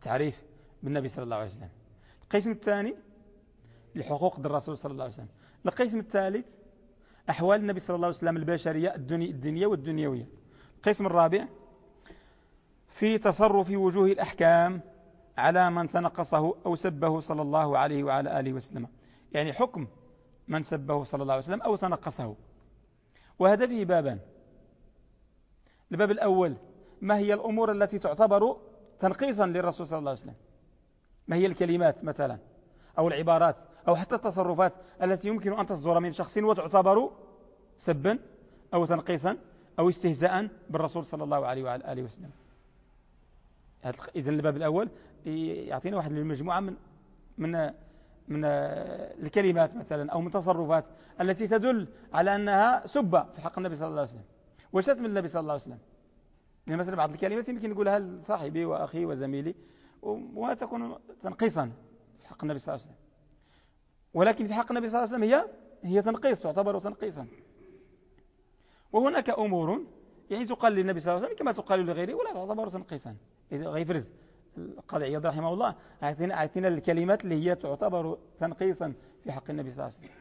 تعريف بالنبي صلى الله عليه وسلم. القسم الثاني لحقوق الرسول صلى الله عليه وسلم. القسم الثالث أحوال النبي صلى الله عليه وسلم البشرية الدنيا والدنيوية. القسم الرابع في تصرف وجوه الأحكام على من تنقصه أو سبه صلى الله عليه وعلى آله وسلم. يعني حكم من سبه صلى الله عليه وسلم أو تنقصه وهذا فيه بابان. الباب الأول ما هي الأمور التي تعتبر تنقيصا للرسول صلى الله عليه وسلم؟ ما هي الكلمات مثلا؟ أو العبارات؟ أو حتى التصرفات التي يمكن أن تصدر من شخص وتعتبر سبا أو تنقيصا أو استهزاء بالرسول صلى الله عليه وعلى آله وسلم؟ إذن الباب الأول يعطينا واحد المجموعة من من من الكلمات مثلا أو من تصرفات التي تدل على أنها سبة في حق النبي صلى الله عليه وسلم. وشتم النبي صلى الله عليه وسلم. يعني مثلا بعض الكلمات يمكن نقولها لصاحبي وأخي وزميلي وما تكون تنقيصا في حق النبي صلى الله عليه وسلم. ولكن في حق النبي صلى الله عليه وسلم هي هي تنقيص تعتبر تنقيصا. وهناك أمور يعني تقال للنبي صلى الله عليه وسلم كما تقال لغيره ولا تعتبر تنقيصا. غيفرز القاضي عياض رحمه الله أعطينا الكلمات اللي هي تعتبر تنقيصا في حق النبي صلى الله عليه وسلم.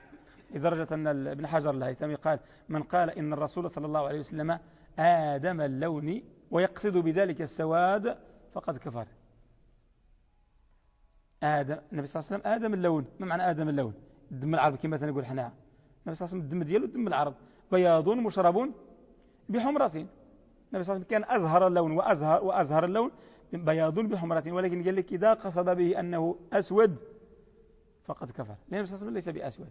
لدرجة أن ابن حجر الهيثمي قال من قال إن الرسول صلى الله عليه وسلم آدم اللون ويقصد بذلك السواد فقد كفر. آدم النبي صلى الله عليه وسلم آدم اللون. ما معنى آدم اللون؟ الدم العرب كما نقول حنا. النبي صلى الله عليه وسلم الدم ديالو دم العرب. بياض مشرب بحمرة النبي صلى الله عليه وسلم كان أزهر اللون وأزهر, وأزهر اللون بياض بحمرة ولكن قال لك إذا قصد به أنه أسود فقد كفر. لأن النبي صلى الله عليه وسلم ليس بأسود.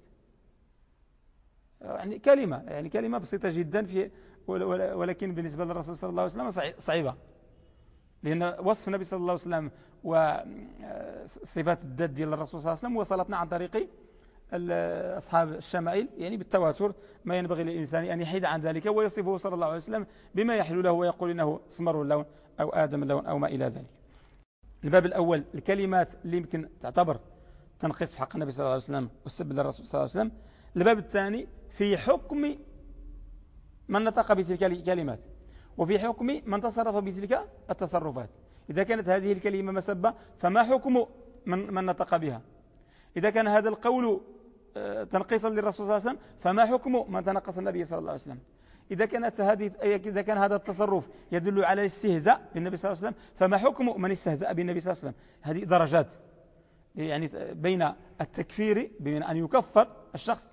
يعني كلمة يعني كلمة بسيطة جدا في ولكن بالنسبة للرسول صلى الله عليه وسلم صعيبة. لأن وصف النبي صلى الله عليه وسلم وصفات الذات ديال الرسول صلى الله عليه وسلم وصلتنا عن طريق أصحاب الشمائل يعني بالتواتر ما ينبغي للإنسان أن يحيد عن ذلك ويصفه صلى الله عليه وسلم بما يحلو له ويقول إنه اسمر اللون أو آدم اللون أو ما إلى ذلك. الباب الأول الكلمات اللي يمكن تعتبر تنقص في حق النبي صلى الله عليه وسلم والسب للرسول صلى الله عليه وسلم. الباب الثاني في حكم من نطق بتلك الكلمات وفي حكم من تصرف بتلك التصرفات. إذا كانت هذه الكلمة مسبة فما حكم من, من نطق بها؟ إذا كان هذا القول تنقيصا للرسول صلى الله عليه وسلم فما حكم من تنقص النبي صلى الله عليه وسلم؟ إذا كانت هذه إذا كان هذا التصرف يدل على الاستهزاء بالنبي صلى الله عليه وسلم فما حكم من استهزأ بالنبي صلى الله عليه وسلم؟ هذه درجات. يعني بين التكفير بين أن يكفر الشخص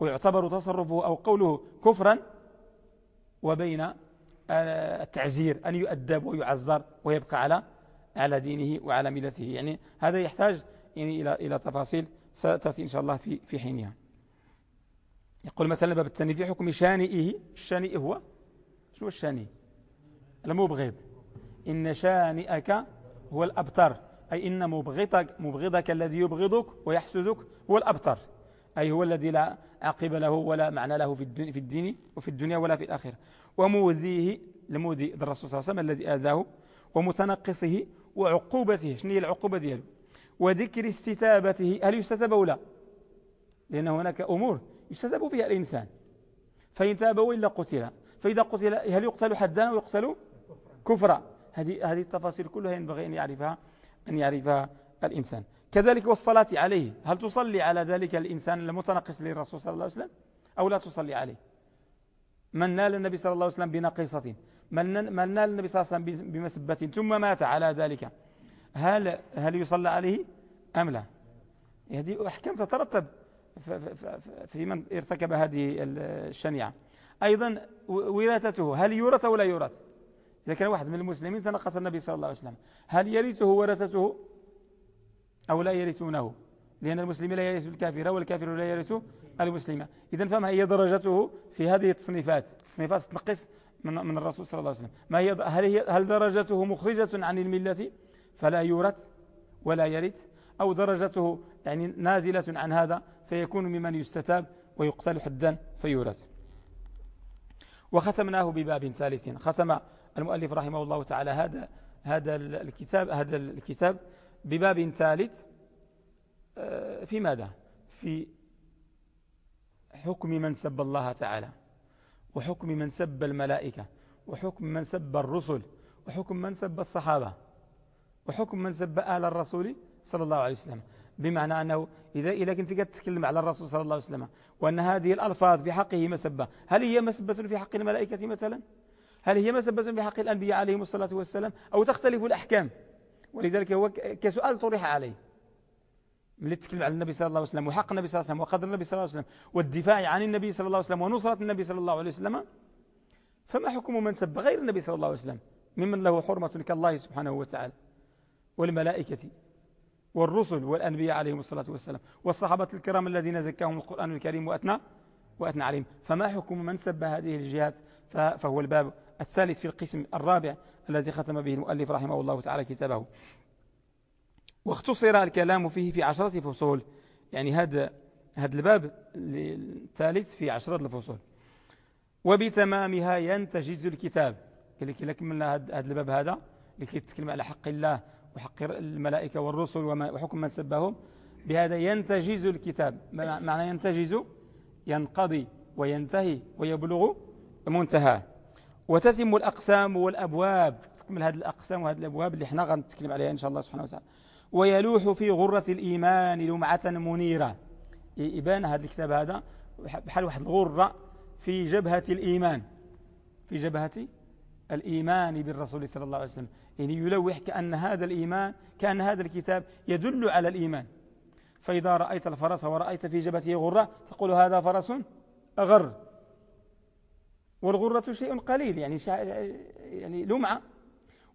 ويعتبر تصرفه أو قوله كفرا وبين آه، التعزير أن يؤدب ويعزر ويبقى على على دينه وعلى ملته. يعني هذا يحتاج يعني إلى إلى تفاصيل. ستأتي إن شاء الله في في حينها. يقول مثلا الباب الثاني في حكم شانئه الشانئ هو؟ شنو الشانئ؟ المبغض إن شانئك هو الأبتر. أي إن مبغضك, مبغضك الذي يبغضك ويحسدك هو الأبتر. أي هو الذي لا عقب له ولا معنى له في الدين, في الدين وفي الدنيا ولا في الآخرة. وموذيه لموذي الرسول صلى الله عليه وسلم الذي آذاه ومتنقصه وعقوبته. شنو هي العقوبة دياله وذكر استتابته هل يستتاب أو لا؟ لأن هناك أمور يستتاب فيها الإنسان. فإن تاب وإلا قتل. فإذا قتل هل يقتل حدا أو يقتل كفرا؟ هذه هذه التفاصيل كلها ينبغي أن يعرفها أن يعرفها الإنسان. كذلك والصلاة عليه. هل تصلي على ذلك الإنسان المتنقص للرسول صلى الله عليه وسلم؟ أو لا تصلي عليه؟ من نال النبي صلى الله عليه وسلم بنقيصة من نال النبي صلى الله عليه وسلم بمسبة. ثم مات على ذلك. هل, هل يصلى عليه أم لا؟ هذه أحكام تترتب في من ارتكب هذه الشنيعة. أيضا وراثته هل يورث ولا يورث؟ إذا كان واحد من المسلمين تنقص النبي صلى الله عليه وسلم. هل يرثه ورثته أو لا يرثونه؟ لأن المسلم لا يرث الكافر والكافر لا يرث المسلم. إذا فما هي درجته في هذه التصنيفات؟ التصنيفات تنقص من, الرسول صلى الله عليه وسلم. ما هي هل, هي هل درجته مخرجة عن الملة؟ فلا يورث ولا يرث أو درجته يعني نازلة عن هذا فيكون ممن يستتاب ويقتل حدا فيورث. وختمناه بباب ثالث. ختم المؤلف رحمه الله تعالى هذا هذا الكتاب هذا الكتاب بباب ثالث آه، في ماذا؟ في حكم من سب الله تعالى وحكم من سب الملائكة وحكم من سب الرسل وحكم من سب الصحابة. وحكم من سب آل الرسول صلى الله عليه وسلم. بمعنى أنه إذا, إذا كنت تتكلم على الرسول صلى الله عليه وسلم وأن هذه الألفاظ في حقه مسبة هل هي مسبة في حق الملائكة مثلا؟ هل هي مسبة في حق الأنبياء عليهم الصلاة والسلام؟ أو تختلف الأحكام؟ ولذلك هو كسؤال طرح عليه. من تتكلم على النبي صلى الله عليه وسلم وحق النبي صلى الله عليه وسلم وقدر النبي صلى الله عليه وسلم والدفاع عن النبي صلى الله عليه وسلم ونصرة النبي صلى الله عليه وسلم فما حكم من سب غير النبي صلى الله عليه وسلم؟ ممن له حرمة كالله سبحانه وتعالى. والملائكة والرسل والأنبياء عليهم الصلاة والسلام والصحابة الكرام الذين زكاهم القرآن الكريم وأثنى, وأثنى عليهم. فما حكم من سب هذه الجهات؟ فهو الباب الثالث في القسم الرابع الذي ختم به المؤلف رحمه الله تعالى كتابه. واختصر الكلام فيه في عشرة فصول. يعني هذا هذا الباب الثالث في عشرة الفصول وبتمامها ينتجز الكتاب. لكي لكملنا هذا الباب هذا لكي تتكلم على حق الله وحق الملائكة والرسل وحكم من سبهم. بهذا ينتجز الكتاب. معنى ينتجز؟ ينقضي وينتهي ويبلغ منتهى وتتم الأقسام والأبواب. تكمل هذه الأقسام وهذه الأبواب اللي إحنا غنتكلم عليها إن شاء الله سبحانه وتعالى. ويلوح في غرة الإيمان لمعة منيرة. يبان هذا الكتاب هذا. بحال واحد الغرة في جبهة الإيمان. في جبهة الإيمان بالرسول صلى الله عليه وسلم. يعني يلوح كأن هذا الإيمان كأن هذا الكتاب يدل على الإيمان. فإذا رأيت الفرس ورأيت في جبهته غرة تقول هذا فرس أغر. والغرة شيء قليل يعني يعني لمعة.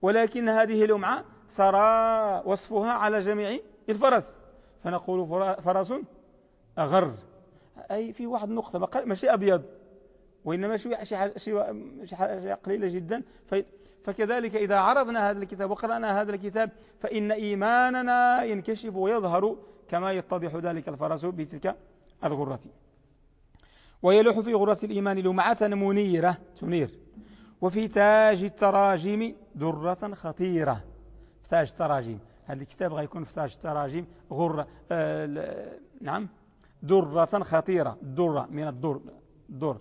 ولكن هذه لمعة سرى وصفها على جميع الفرس. فنقول فرس أغر. أي في واحد نقطة ماشي أبيض وإنما شيء قليلة جدا. فكذلك إذا عرفنا هذا الكتاب وقرأنا هذا الكتاب فإن إيماننا ينكشف ويظهر كما يتضح ذلك الفرس بتلك الغرة. ويلوح في غرة الإيمان لمعة منيرة تنير. وفي تاج التراجم درة خطيرة. في تاج التراجم هذا الكتاب غيكون في تاج التراجم غرة آه نعم. درة خطيرة. درة من الدر الدر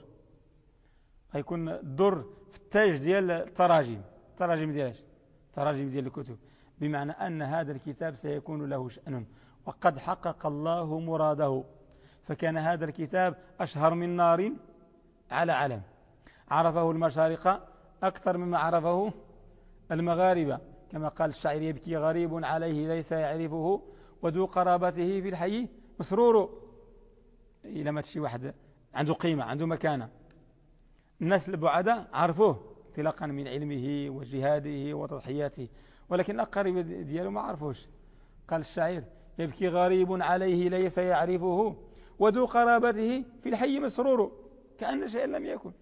غيكون الدر في التاج ديال التراجم التراجم ديالاش التراجم ديال الكتب. بمعنى أن هذا الكتاب سيكون له شأن وقد حقق الله مراده. فكان هذا الكتاب أشهر من نار على علم. عرفه المشارقة أكثر مما عرفه المغاربة. كما قال الشاعر يبكي غريب عليه ليس يعرفه وذو قرابته في الحي مسرور. إلى ما تشي واحد عنده قيمة عنده مكانة. الناس البعداء عرفوه. انطلاقا من علمه وجهاده وتضحياته. ولكن الأقارب دياله ما عرفوش. قال الشاعر يبكي غريب عليه ليس يعرفه وذو قرابته في الحي مسرور كأن شيئا لم يكن.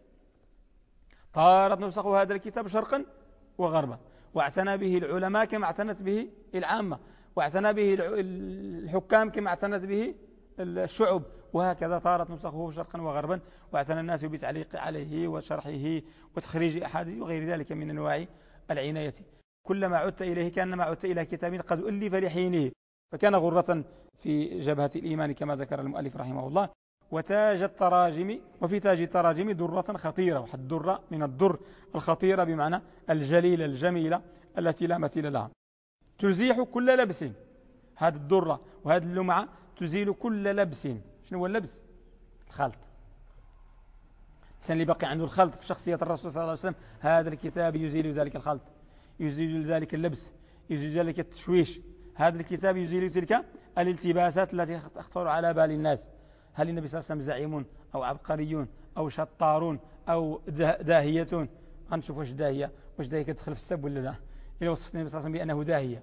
طارت نسخ هذا الكتاب شرقا وغربا واعتنى به العلماء كما اعتنت به العامة واعتنى به الحكام كما اعتنت به الشعب وهكذا طارت نسخه شرقا وغربا واعتنى الناس بتعليق عليه وشرحه وتخريج أحاديث وغير ذلك من أنواع العناية. كلما عدت إليه كأنما عدت إلى كتاب قد ألف لحينه. فكان غرة في جبهة الإيمان كما ذكر المؤلف رحمه الله. وتاج التراجم وفي تاج التراجم درة خطيرة وحد درة من الدر الخطيرة بمعنى الجليلة الجميلة التي لا مثيل لها. تزيح كل لبس. هذه الدرة وهذه اللمعة تزيل كل لبس. شنو هو اللبس؟ الخلط. الإنسان اللي بقي عنده الخلط في شخصية الرسول صلى الله عليه وسلم هذا الكتاب يزيل ذلك الخلط يزيل ذلك اللبس يزيل ذلك التشويش هذا الكتاب يزيل تلك الالتباسات التي تخطر على بال الناس. هل النبي صلى الله عليه وسلم زعيم أو عبقريون أو شطارون أو داهية غنشوف واش داهية واش داهية كتدخل في السب ولا لا؟ إذا وصفت النبي صلى الله عليه وسلم بأنه داهية.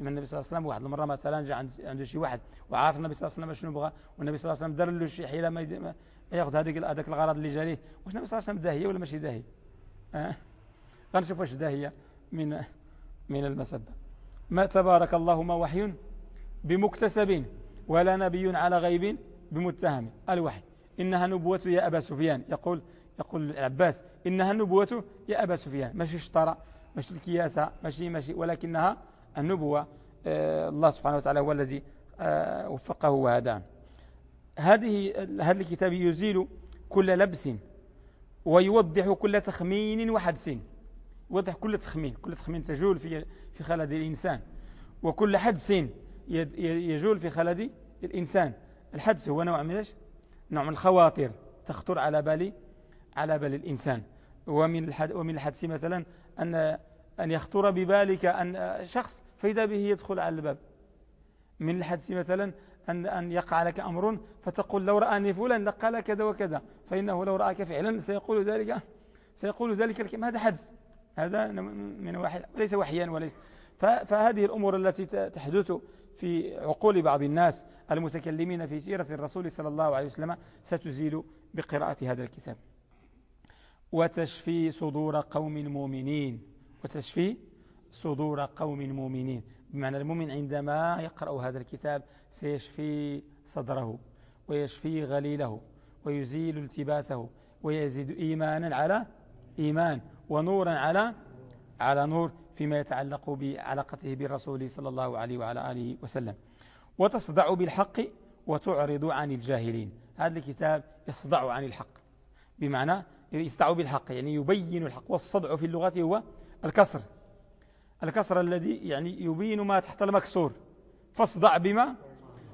لما النبي صلى الله عليه وسلم واحد المرة مثلا جاء عنده شي واحد وعارف النبي صلى الله عليه وسلم شنو بغى والنبي صلى الله عليه وسلم دار له شي حيلة ما ياخذ هذاك هذاك الغرض اللي جاريه واش النبي صلى الله عليه وسلم داهية ولا ماشي داهية أه؟ غنشوف واش داهية من من المسبة ما تبارك الله ما وحي بمكتسب ولا نبي على غيب بمتهم. الوحي. إنها نبوة يا أبا سفيان. يقول يقول العباس إنها النبوة يا أبا سفيان. ماشي اشترى ماشي الكياسة ماشي ماشي ولكنها النبوة آه الله سبحانه وتعالى هو الذي آه وفقه وهداه. هذه هذا الكتاب يزيل كل لبس ويوضح كل تخمين وحدس. يوضح كل تخمين كل تخمين تجول في في خلد الإنسان وكل حدس يجول في خلد الإنسان. الحدس هو نوع من نوع من الخواطر تخطر على بال على بال الإنسان. ومن ومن الحدس مثلا أن أن يخطر ببالك أن شخص فإذا به يدخل على الباب. من الحدس مثلا أن, أن يقع لك أمر فتقول لو رآني فلان لقال كذا وكذا فإنه لو رآك فعلا سيقول ذلك سيقول ذلك الكلام. هذا حدس هذا من واحد وليس وحيا وليس. فهذه الأمور التي تحدث في عقول بعض الناس المتكلمين في سيرة الرسول صلى الله عليه وسلم ستزيل بقراءة هذا الكتاب. وتشفي صدور قوم مؤمنين وتشفي صدور قوم مؤمنين. بمعنى المؤمن عندما يقرأ هذا الكتاب سيشفي صدره ويشفي غليله ويزيل التباسه ويزيد إيمانا على إيمان ونورا على على نور فيما يتعلق بعلاقته بالرسول صلى الله عليه وعلى آله وسلم. وتصدع بالحق وتعرض عن الجاهلين. هذا الكتاب يصدع عن الحق. بمعنى يصدع بالحق يعني يبين الحق. والصدع في اللغة هو الكسر. الكسر الذي يعني يبين ما تحت المكسور. فاصدع بما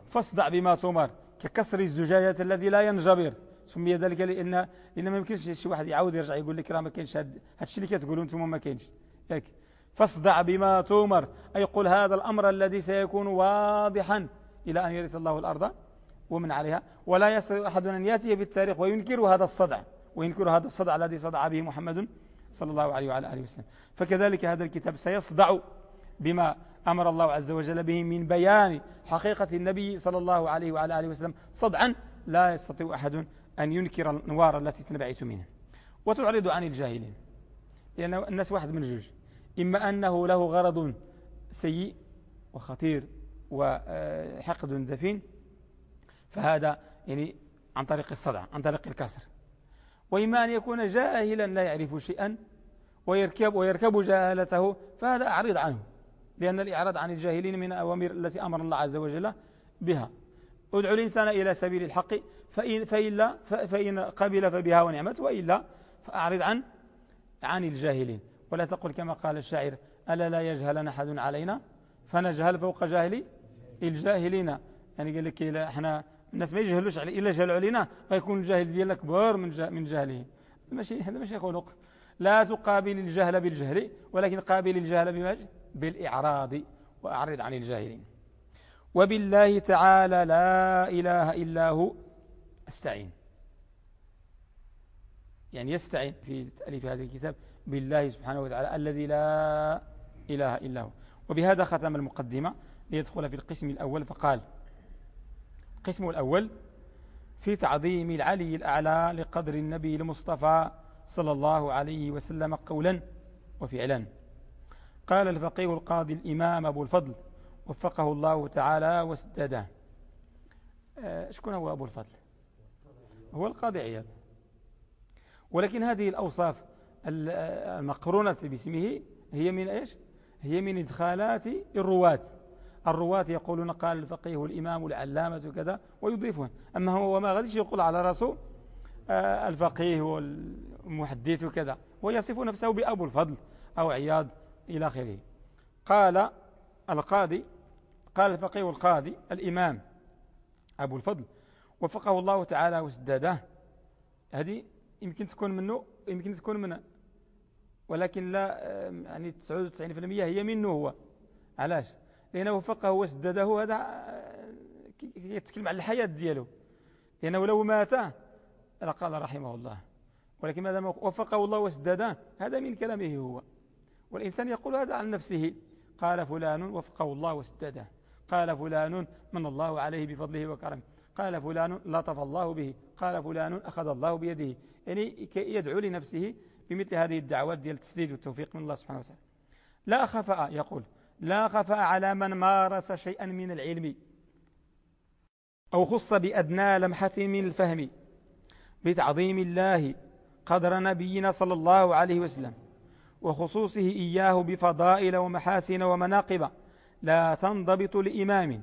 فاصدع بما تمر. ككسر الزجاجة الذي لا ينجبر. سمي ذلك لأن لأن ما يمكنش شي واحد يعاود يرجع يقول لك راه ما كاينش هذا الشيء اللي كتقولوا أنتم ما كاينش. ياك. فاصدع بما تؤمر أي قل هذا الأمر الذي سيكون واضحا إلى أن يرث الله الأرض ومن عليها. ولا يستطيع أحد أن يأتي في التاريخ وينكر هذا الصدع. وينكر هذا الصدع الذي صدع به محمد صلى الله عليه وعلى آله وسلم. فكذلك هذا الكتاب سيصدع بما أمر الله عز وجل به من بيان حقيقة النبي صلى الله عليه وعلى آله وسلم صدعا لا يستطيع أحد أن ينكر النوار التي تنبعث منه. وتعرض عن الجاهلين. لأن الناس واحد من جوج. إما أنه له غرض سيء وخطير وحقد دفين فهذا يعني عن طريق الصدع عن طريق الكسر. وإما أن يكون جاهلا لا يعرف شيئا ويركب, ويركب جاهلته فهذا أعرض عنه لأن الإعراض عن الجاهلين من أوامر التي أمر الله عز وجل بها. ادعو الإنسان إلى سبيل الحق فإن, فإلا فإن قبل فبها ونعمت وإلا فأعرض عن عن الجاهلين. ولا تقل كما قال الشاعر ألا لا يجهلنا أحد علينا؟ فنجهل فوق جاهلي الجاهلين. يعني قال لك إحنا الناس ما يجهلوش علي إلا جهلوا علينا غيكون الجاهل ديالنا كبار من من جهله. ماشي هذا ماشي خلق. لا تقابل الجهل بالجهل ولكن قابل الجهل بالإعراض وأعرض عن الجاهلين. وبالله تعالى لا إله إلا هو استعين. يعني يستعين في تأليف هذا الكتاب بالله سبحانه وتعالى الذي لا إله إلا هو. وبهذا ختم المقدمة. ليدخل في القسم الأول فقال القسم الأول في تعظيم العلي الأعلى لقدر النبي المصطفى صلى الله عليه وسلم قولا وفعلا. قال الفقيه القاضي الإمام أبو الفضل وفقه الله تعالى وسدده. آه، شكون هو أبو الفضل؟ هو القاضي عياض ولكن هذه الأوصاف المقرونة باسمه هي من إيش؟ هي من إدخالات الرواة. الرواة يقولون قال الفقيه الإمام العلامة كذا ويضيفون أما هو وما غاديش يقول على راسه آه، الفقيه والمحدث وكذا ويصف نفسه بأبو الفضل أو عياض إلى آخره. قال القاضي قال الفقيه القاضي الإمام أبو الفضل وفقه الله تعالى وسداده هذه يمكن تكون منه يمكن تكون منه ولكن لا يعني 99% هي منه هو. علاش؟ لأنه وفقه وسدده هذا يتكلم على الحياة دياله لأنه لو مات لقال رحمه الله. ولكن ماذا وفقه الله وسدده هذا من كلامه هو. والإنسان يقول هذا عن نفسه. قال فلان وفقه الله وسدده قال فلان من الله عليه بفضله وكرمه. قال فلان لطف الله به. قال فلان أخذ الله بيده. يعني يدعو لنفسه بمثل هذه الدعوات ديال التسديد والتوفيق من الله سبحانه وتعالى. لا خفاء يقول. لا خفاء على من مارس شيئا من العلم أو خص بأدنى لمحة من الفهم بتعظيم الله قدر نبينا صلى الله عليه وسلم وخصوصه إياه بفضائل ومحاسن ومناقب لا تنضبط لإمام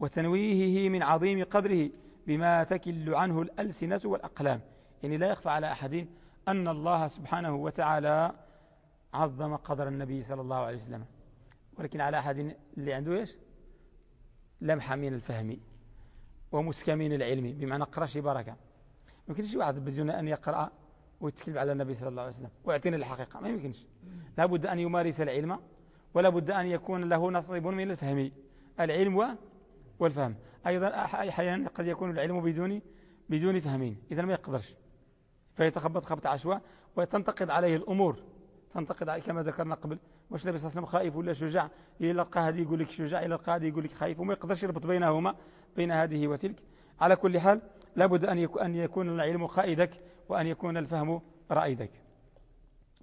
وتنويهه من عظيم قدره بما تكل عنه الألسنة والأقلام. يعني لا يخفى على أحد أن الله سبحانه وتعالى عظم قدر النبي صلى الله عليه وسلم. ولكن على أحد اللي عنده إيش؟ لمحة من الفهم ومسكى من العلم بمعنى قرأ شي بركة. يمكن شي واحد بدون أن يقرأ ويتكلم على النبي صلى الله عليه وسلم. ويعطينا الحقيقة ما يمكنش. لابد أن يمارس العلم ولا بد أن يكون له نصيب من الفهم. العلم والفهم. أيضا أحيانا قد يكون العلم بدون بدون فهم. إذا ما يقدرش. فيتخبط خبط عشواء وتنتقد عليه الأمور. تنتقد عليه كما ذكرنا قبل. واش النبي صلى الله عليه وسلم خائف ولا شجاع. يلقى هذه يقول لك شجاع يلقى هذه يقول لك خائف وما يقدرش يربط بينهما بين هذه وتلك. على كل حال لابد أن يكون العلم قائدك وأن يكون الفهم رائدك.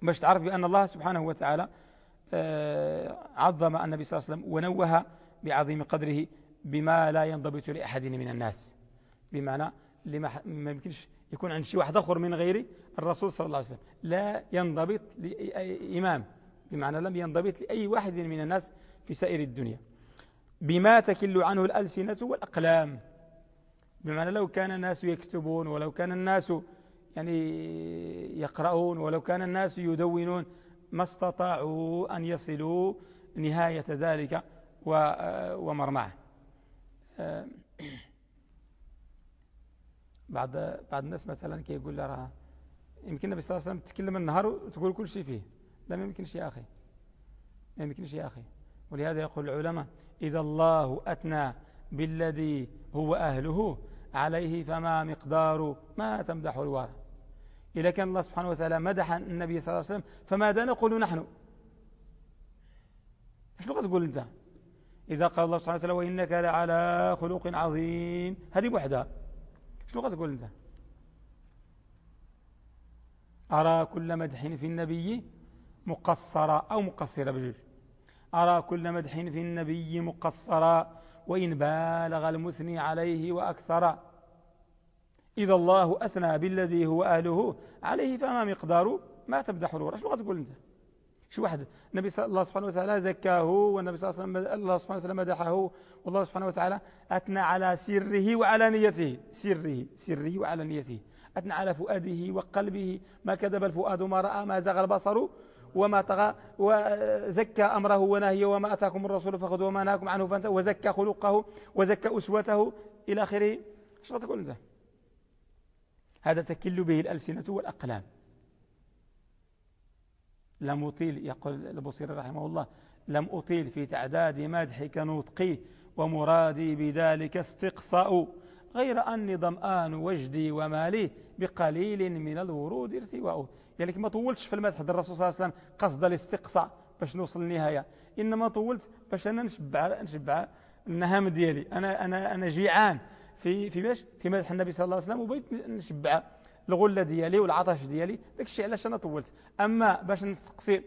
باش تعرف بأن الله سبحانه وتعالى آه، عظم النبي صلى الله عليه وسلم ونوه بعظيم قدره بما لا ينضبط لأحد من الناس. بمعنى لما ما يمكنش يكون عند شي واحد آخر من غير الرسول صلى الله عليه وسلم. لا ينضبط لإمام بمعنى لم ينضبط لأي واحد من الناس في سائر الدنيا. بما تكل عنه الألسنة والأقلام. بمعنى لو كان الناس يكتبون ولو كان الناس يعني يقرؤون ولو كان الناس يدونون ما استطاعوا أن يصلوا نهاية ذلك ومرمعه بعض بعض الناس مثلا كيقول لها راه يمكن النبي صلى الله عليه وسلم تتكلم النهار وتقول كل شيء فيه. لا ما يمكنش يا أخي. ما يمكنش يا أخي. ولهذا يقول العلماء إذا الله أتنى بالذي هو أهله عليه فما مقدار ما تمدح الورى. إذا كان الله سبحانه وتعالى مدح النبي صلى الله عليه وسلم فماذا نقول نحن؟ شنو تقول أنت؟ إذا قال الله سبحانه وتعالى وإنك لعلى خلق عظيم. هذه وحدة شنو تقول أنت؟ أرى كل مدح في النبي مقصرة أو مقصرة بجوج. أرى كل مدح في النبي مقصرا وإن بالغ المثني عليه وأكثر. إذا الله أثنى بالذي هو أهله عليه فما مقدار ما تمدح الورى شو غتقول أنت؟ شو واحد؟ النبي صلى الله سبحانه وتعالى زكاه والنبي صلى الله عليه وسلم الله سبحانه وتعالى مدحه والله سبحانه وتعالى أثنى على سره وعلانيته سره سره وعلانيته أثنى على فؤاده وقلبه. ما كذب الفؤاد ما رأى ما زغ البصر. وما طغى وزكى أمره ونهيه وما أتاكم الرسول فخذوا وما نهاكم عنه فانتهوا وزكى خلقه وزكى أسوته إلى آخره. إيش تقول أنت؟ هذا تكل به الألسنة والأقلام. لم أطيل يقول البصير رحمه الله لم أطيل في تعداد مدحك نطقي ومرادي بذلك استقصاء. غير أني ضمآن وجدي ومالي بقليل من الورود ارتواء يعني ما طولتش في المدح الرسول صلى الله عليه وسلم قصد الاستقصاء باش نوصل للنهاية. إنما طولت باش أنا نشبع, نشبع النهم ديالي. أنا, أنا, أنا جيعان في في باش؟ في مدح النبي صلى الله عليه وسلم وبغيت نشبع الغلة ديالي والعطش ديالي. داك الشيء علاش أنا طولت. أما باش نستقصي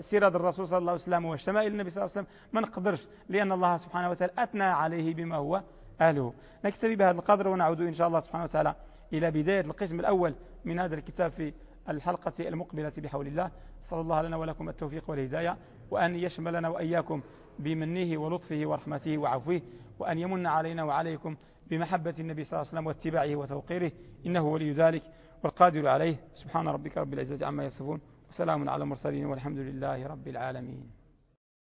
سيرة الرسول صلى الله عليه وسلم وشمائل النبي صلى الله عليه وسلم ما نقدرش لأن الله سبحانه وتعالى أثنى عليه بما هو أهله. نكتفي بهذا القدر ونعود إن شاء الله سبحانه وتعالى إلى بداية القسم الأول من هذا الكتاب في الحلقة المقبلة بحول الله. صلى الله لنا ولكم التوفيق والهداية وأن يشملنا وإياكم بمنه ولطفه ورحمته وعفوه وأن يمن علينا وعليكم بمحبة النبي صلى الله عليه وسلم واتباعه وتوقيره. إنه ولي ذلك والقادر عليه. سبحان ربك رب العزة عما يصفون وسلام على المرسلين والحمد لله رب العالمين.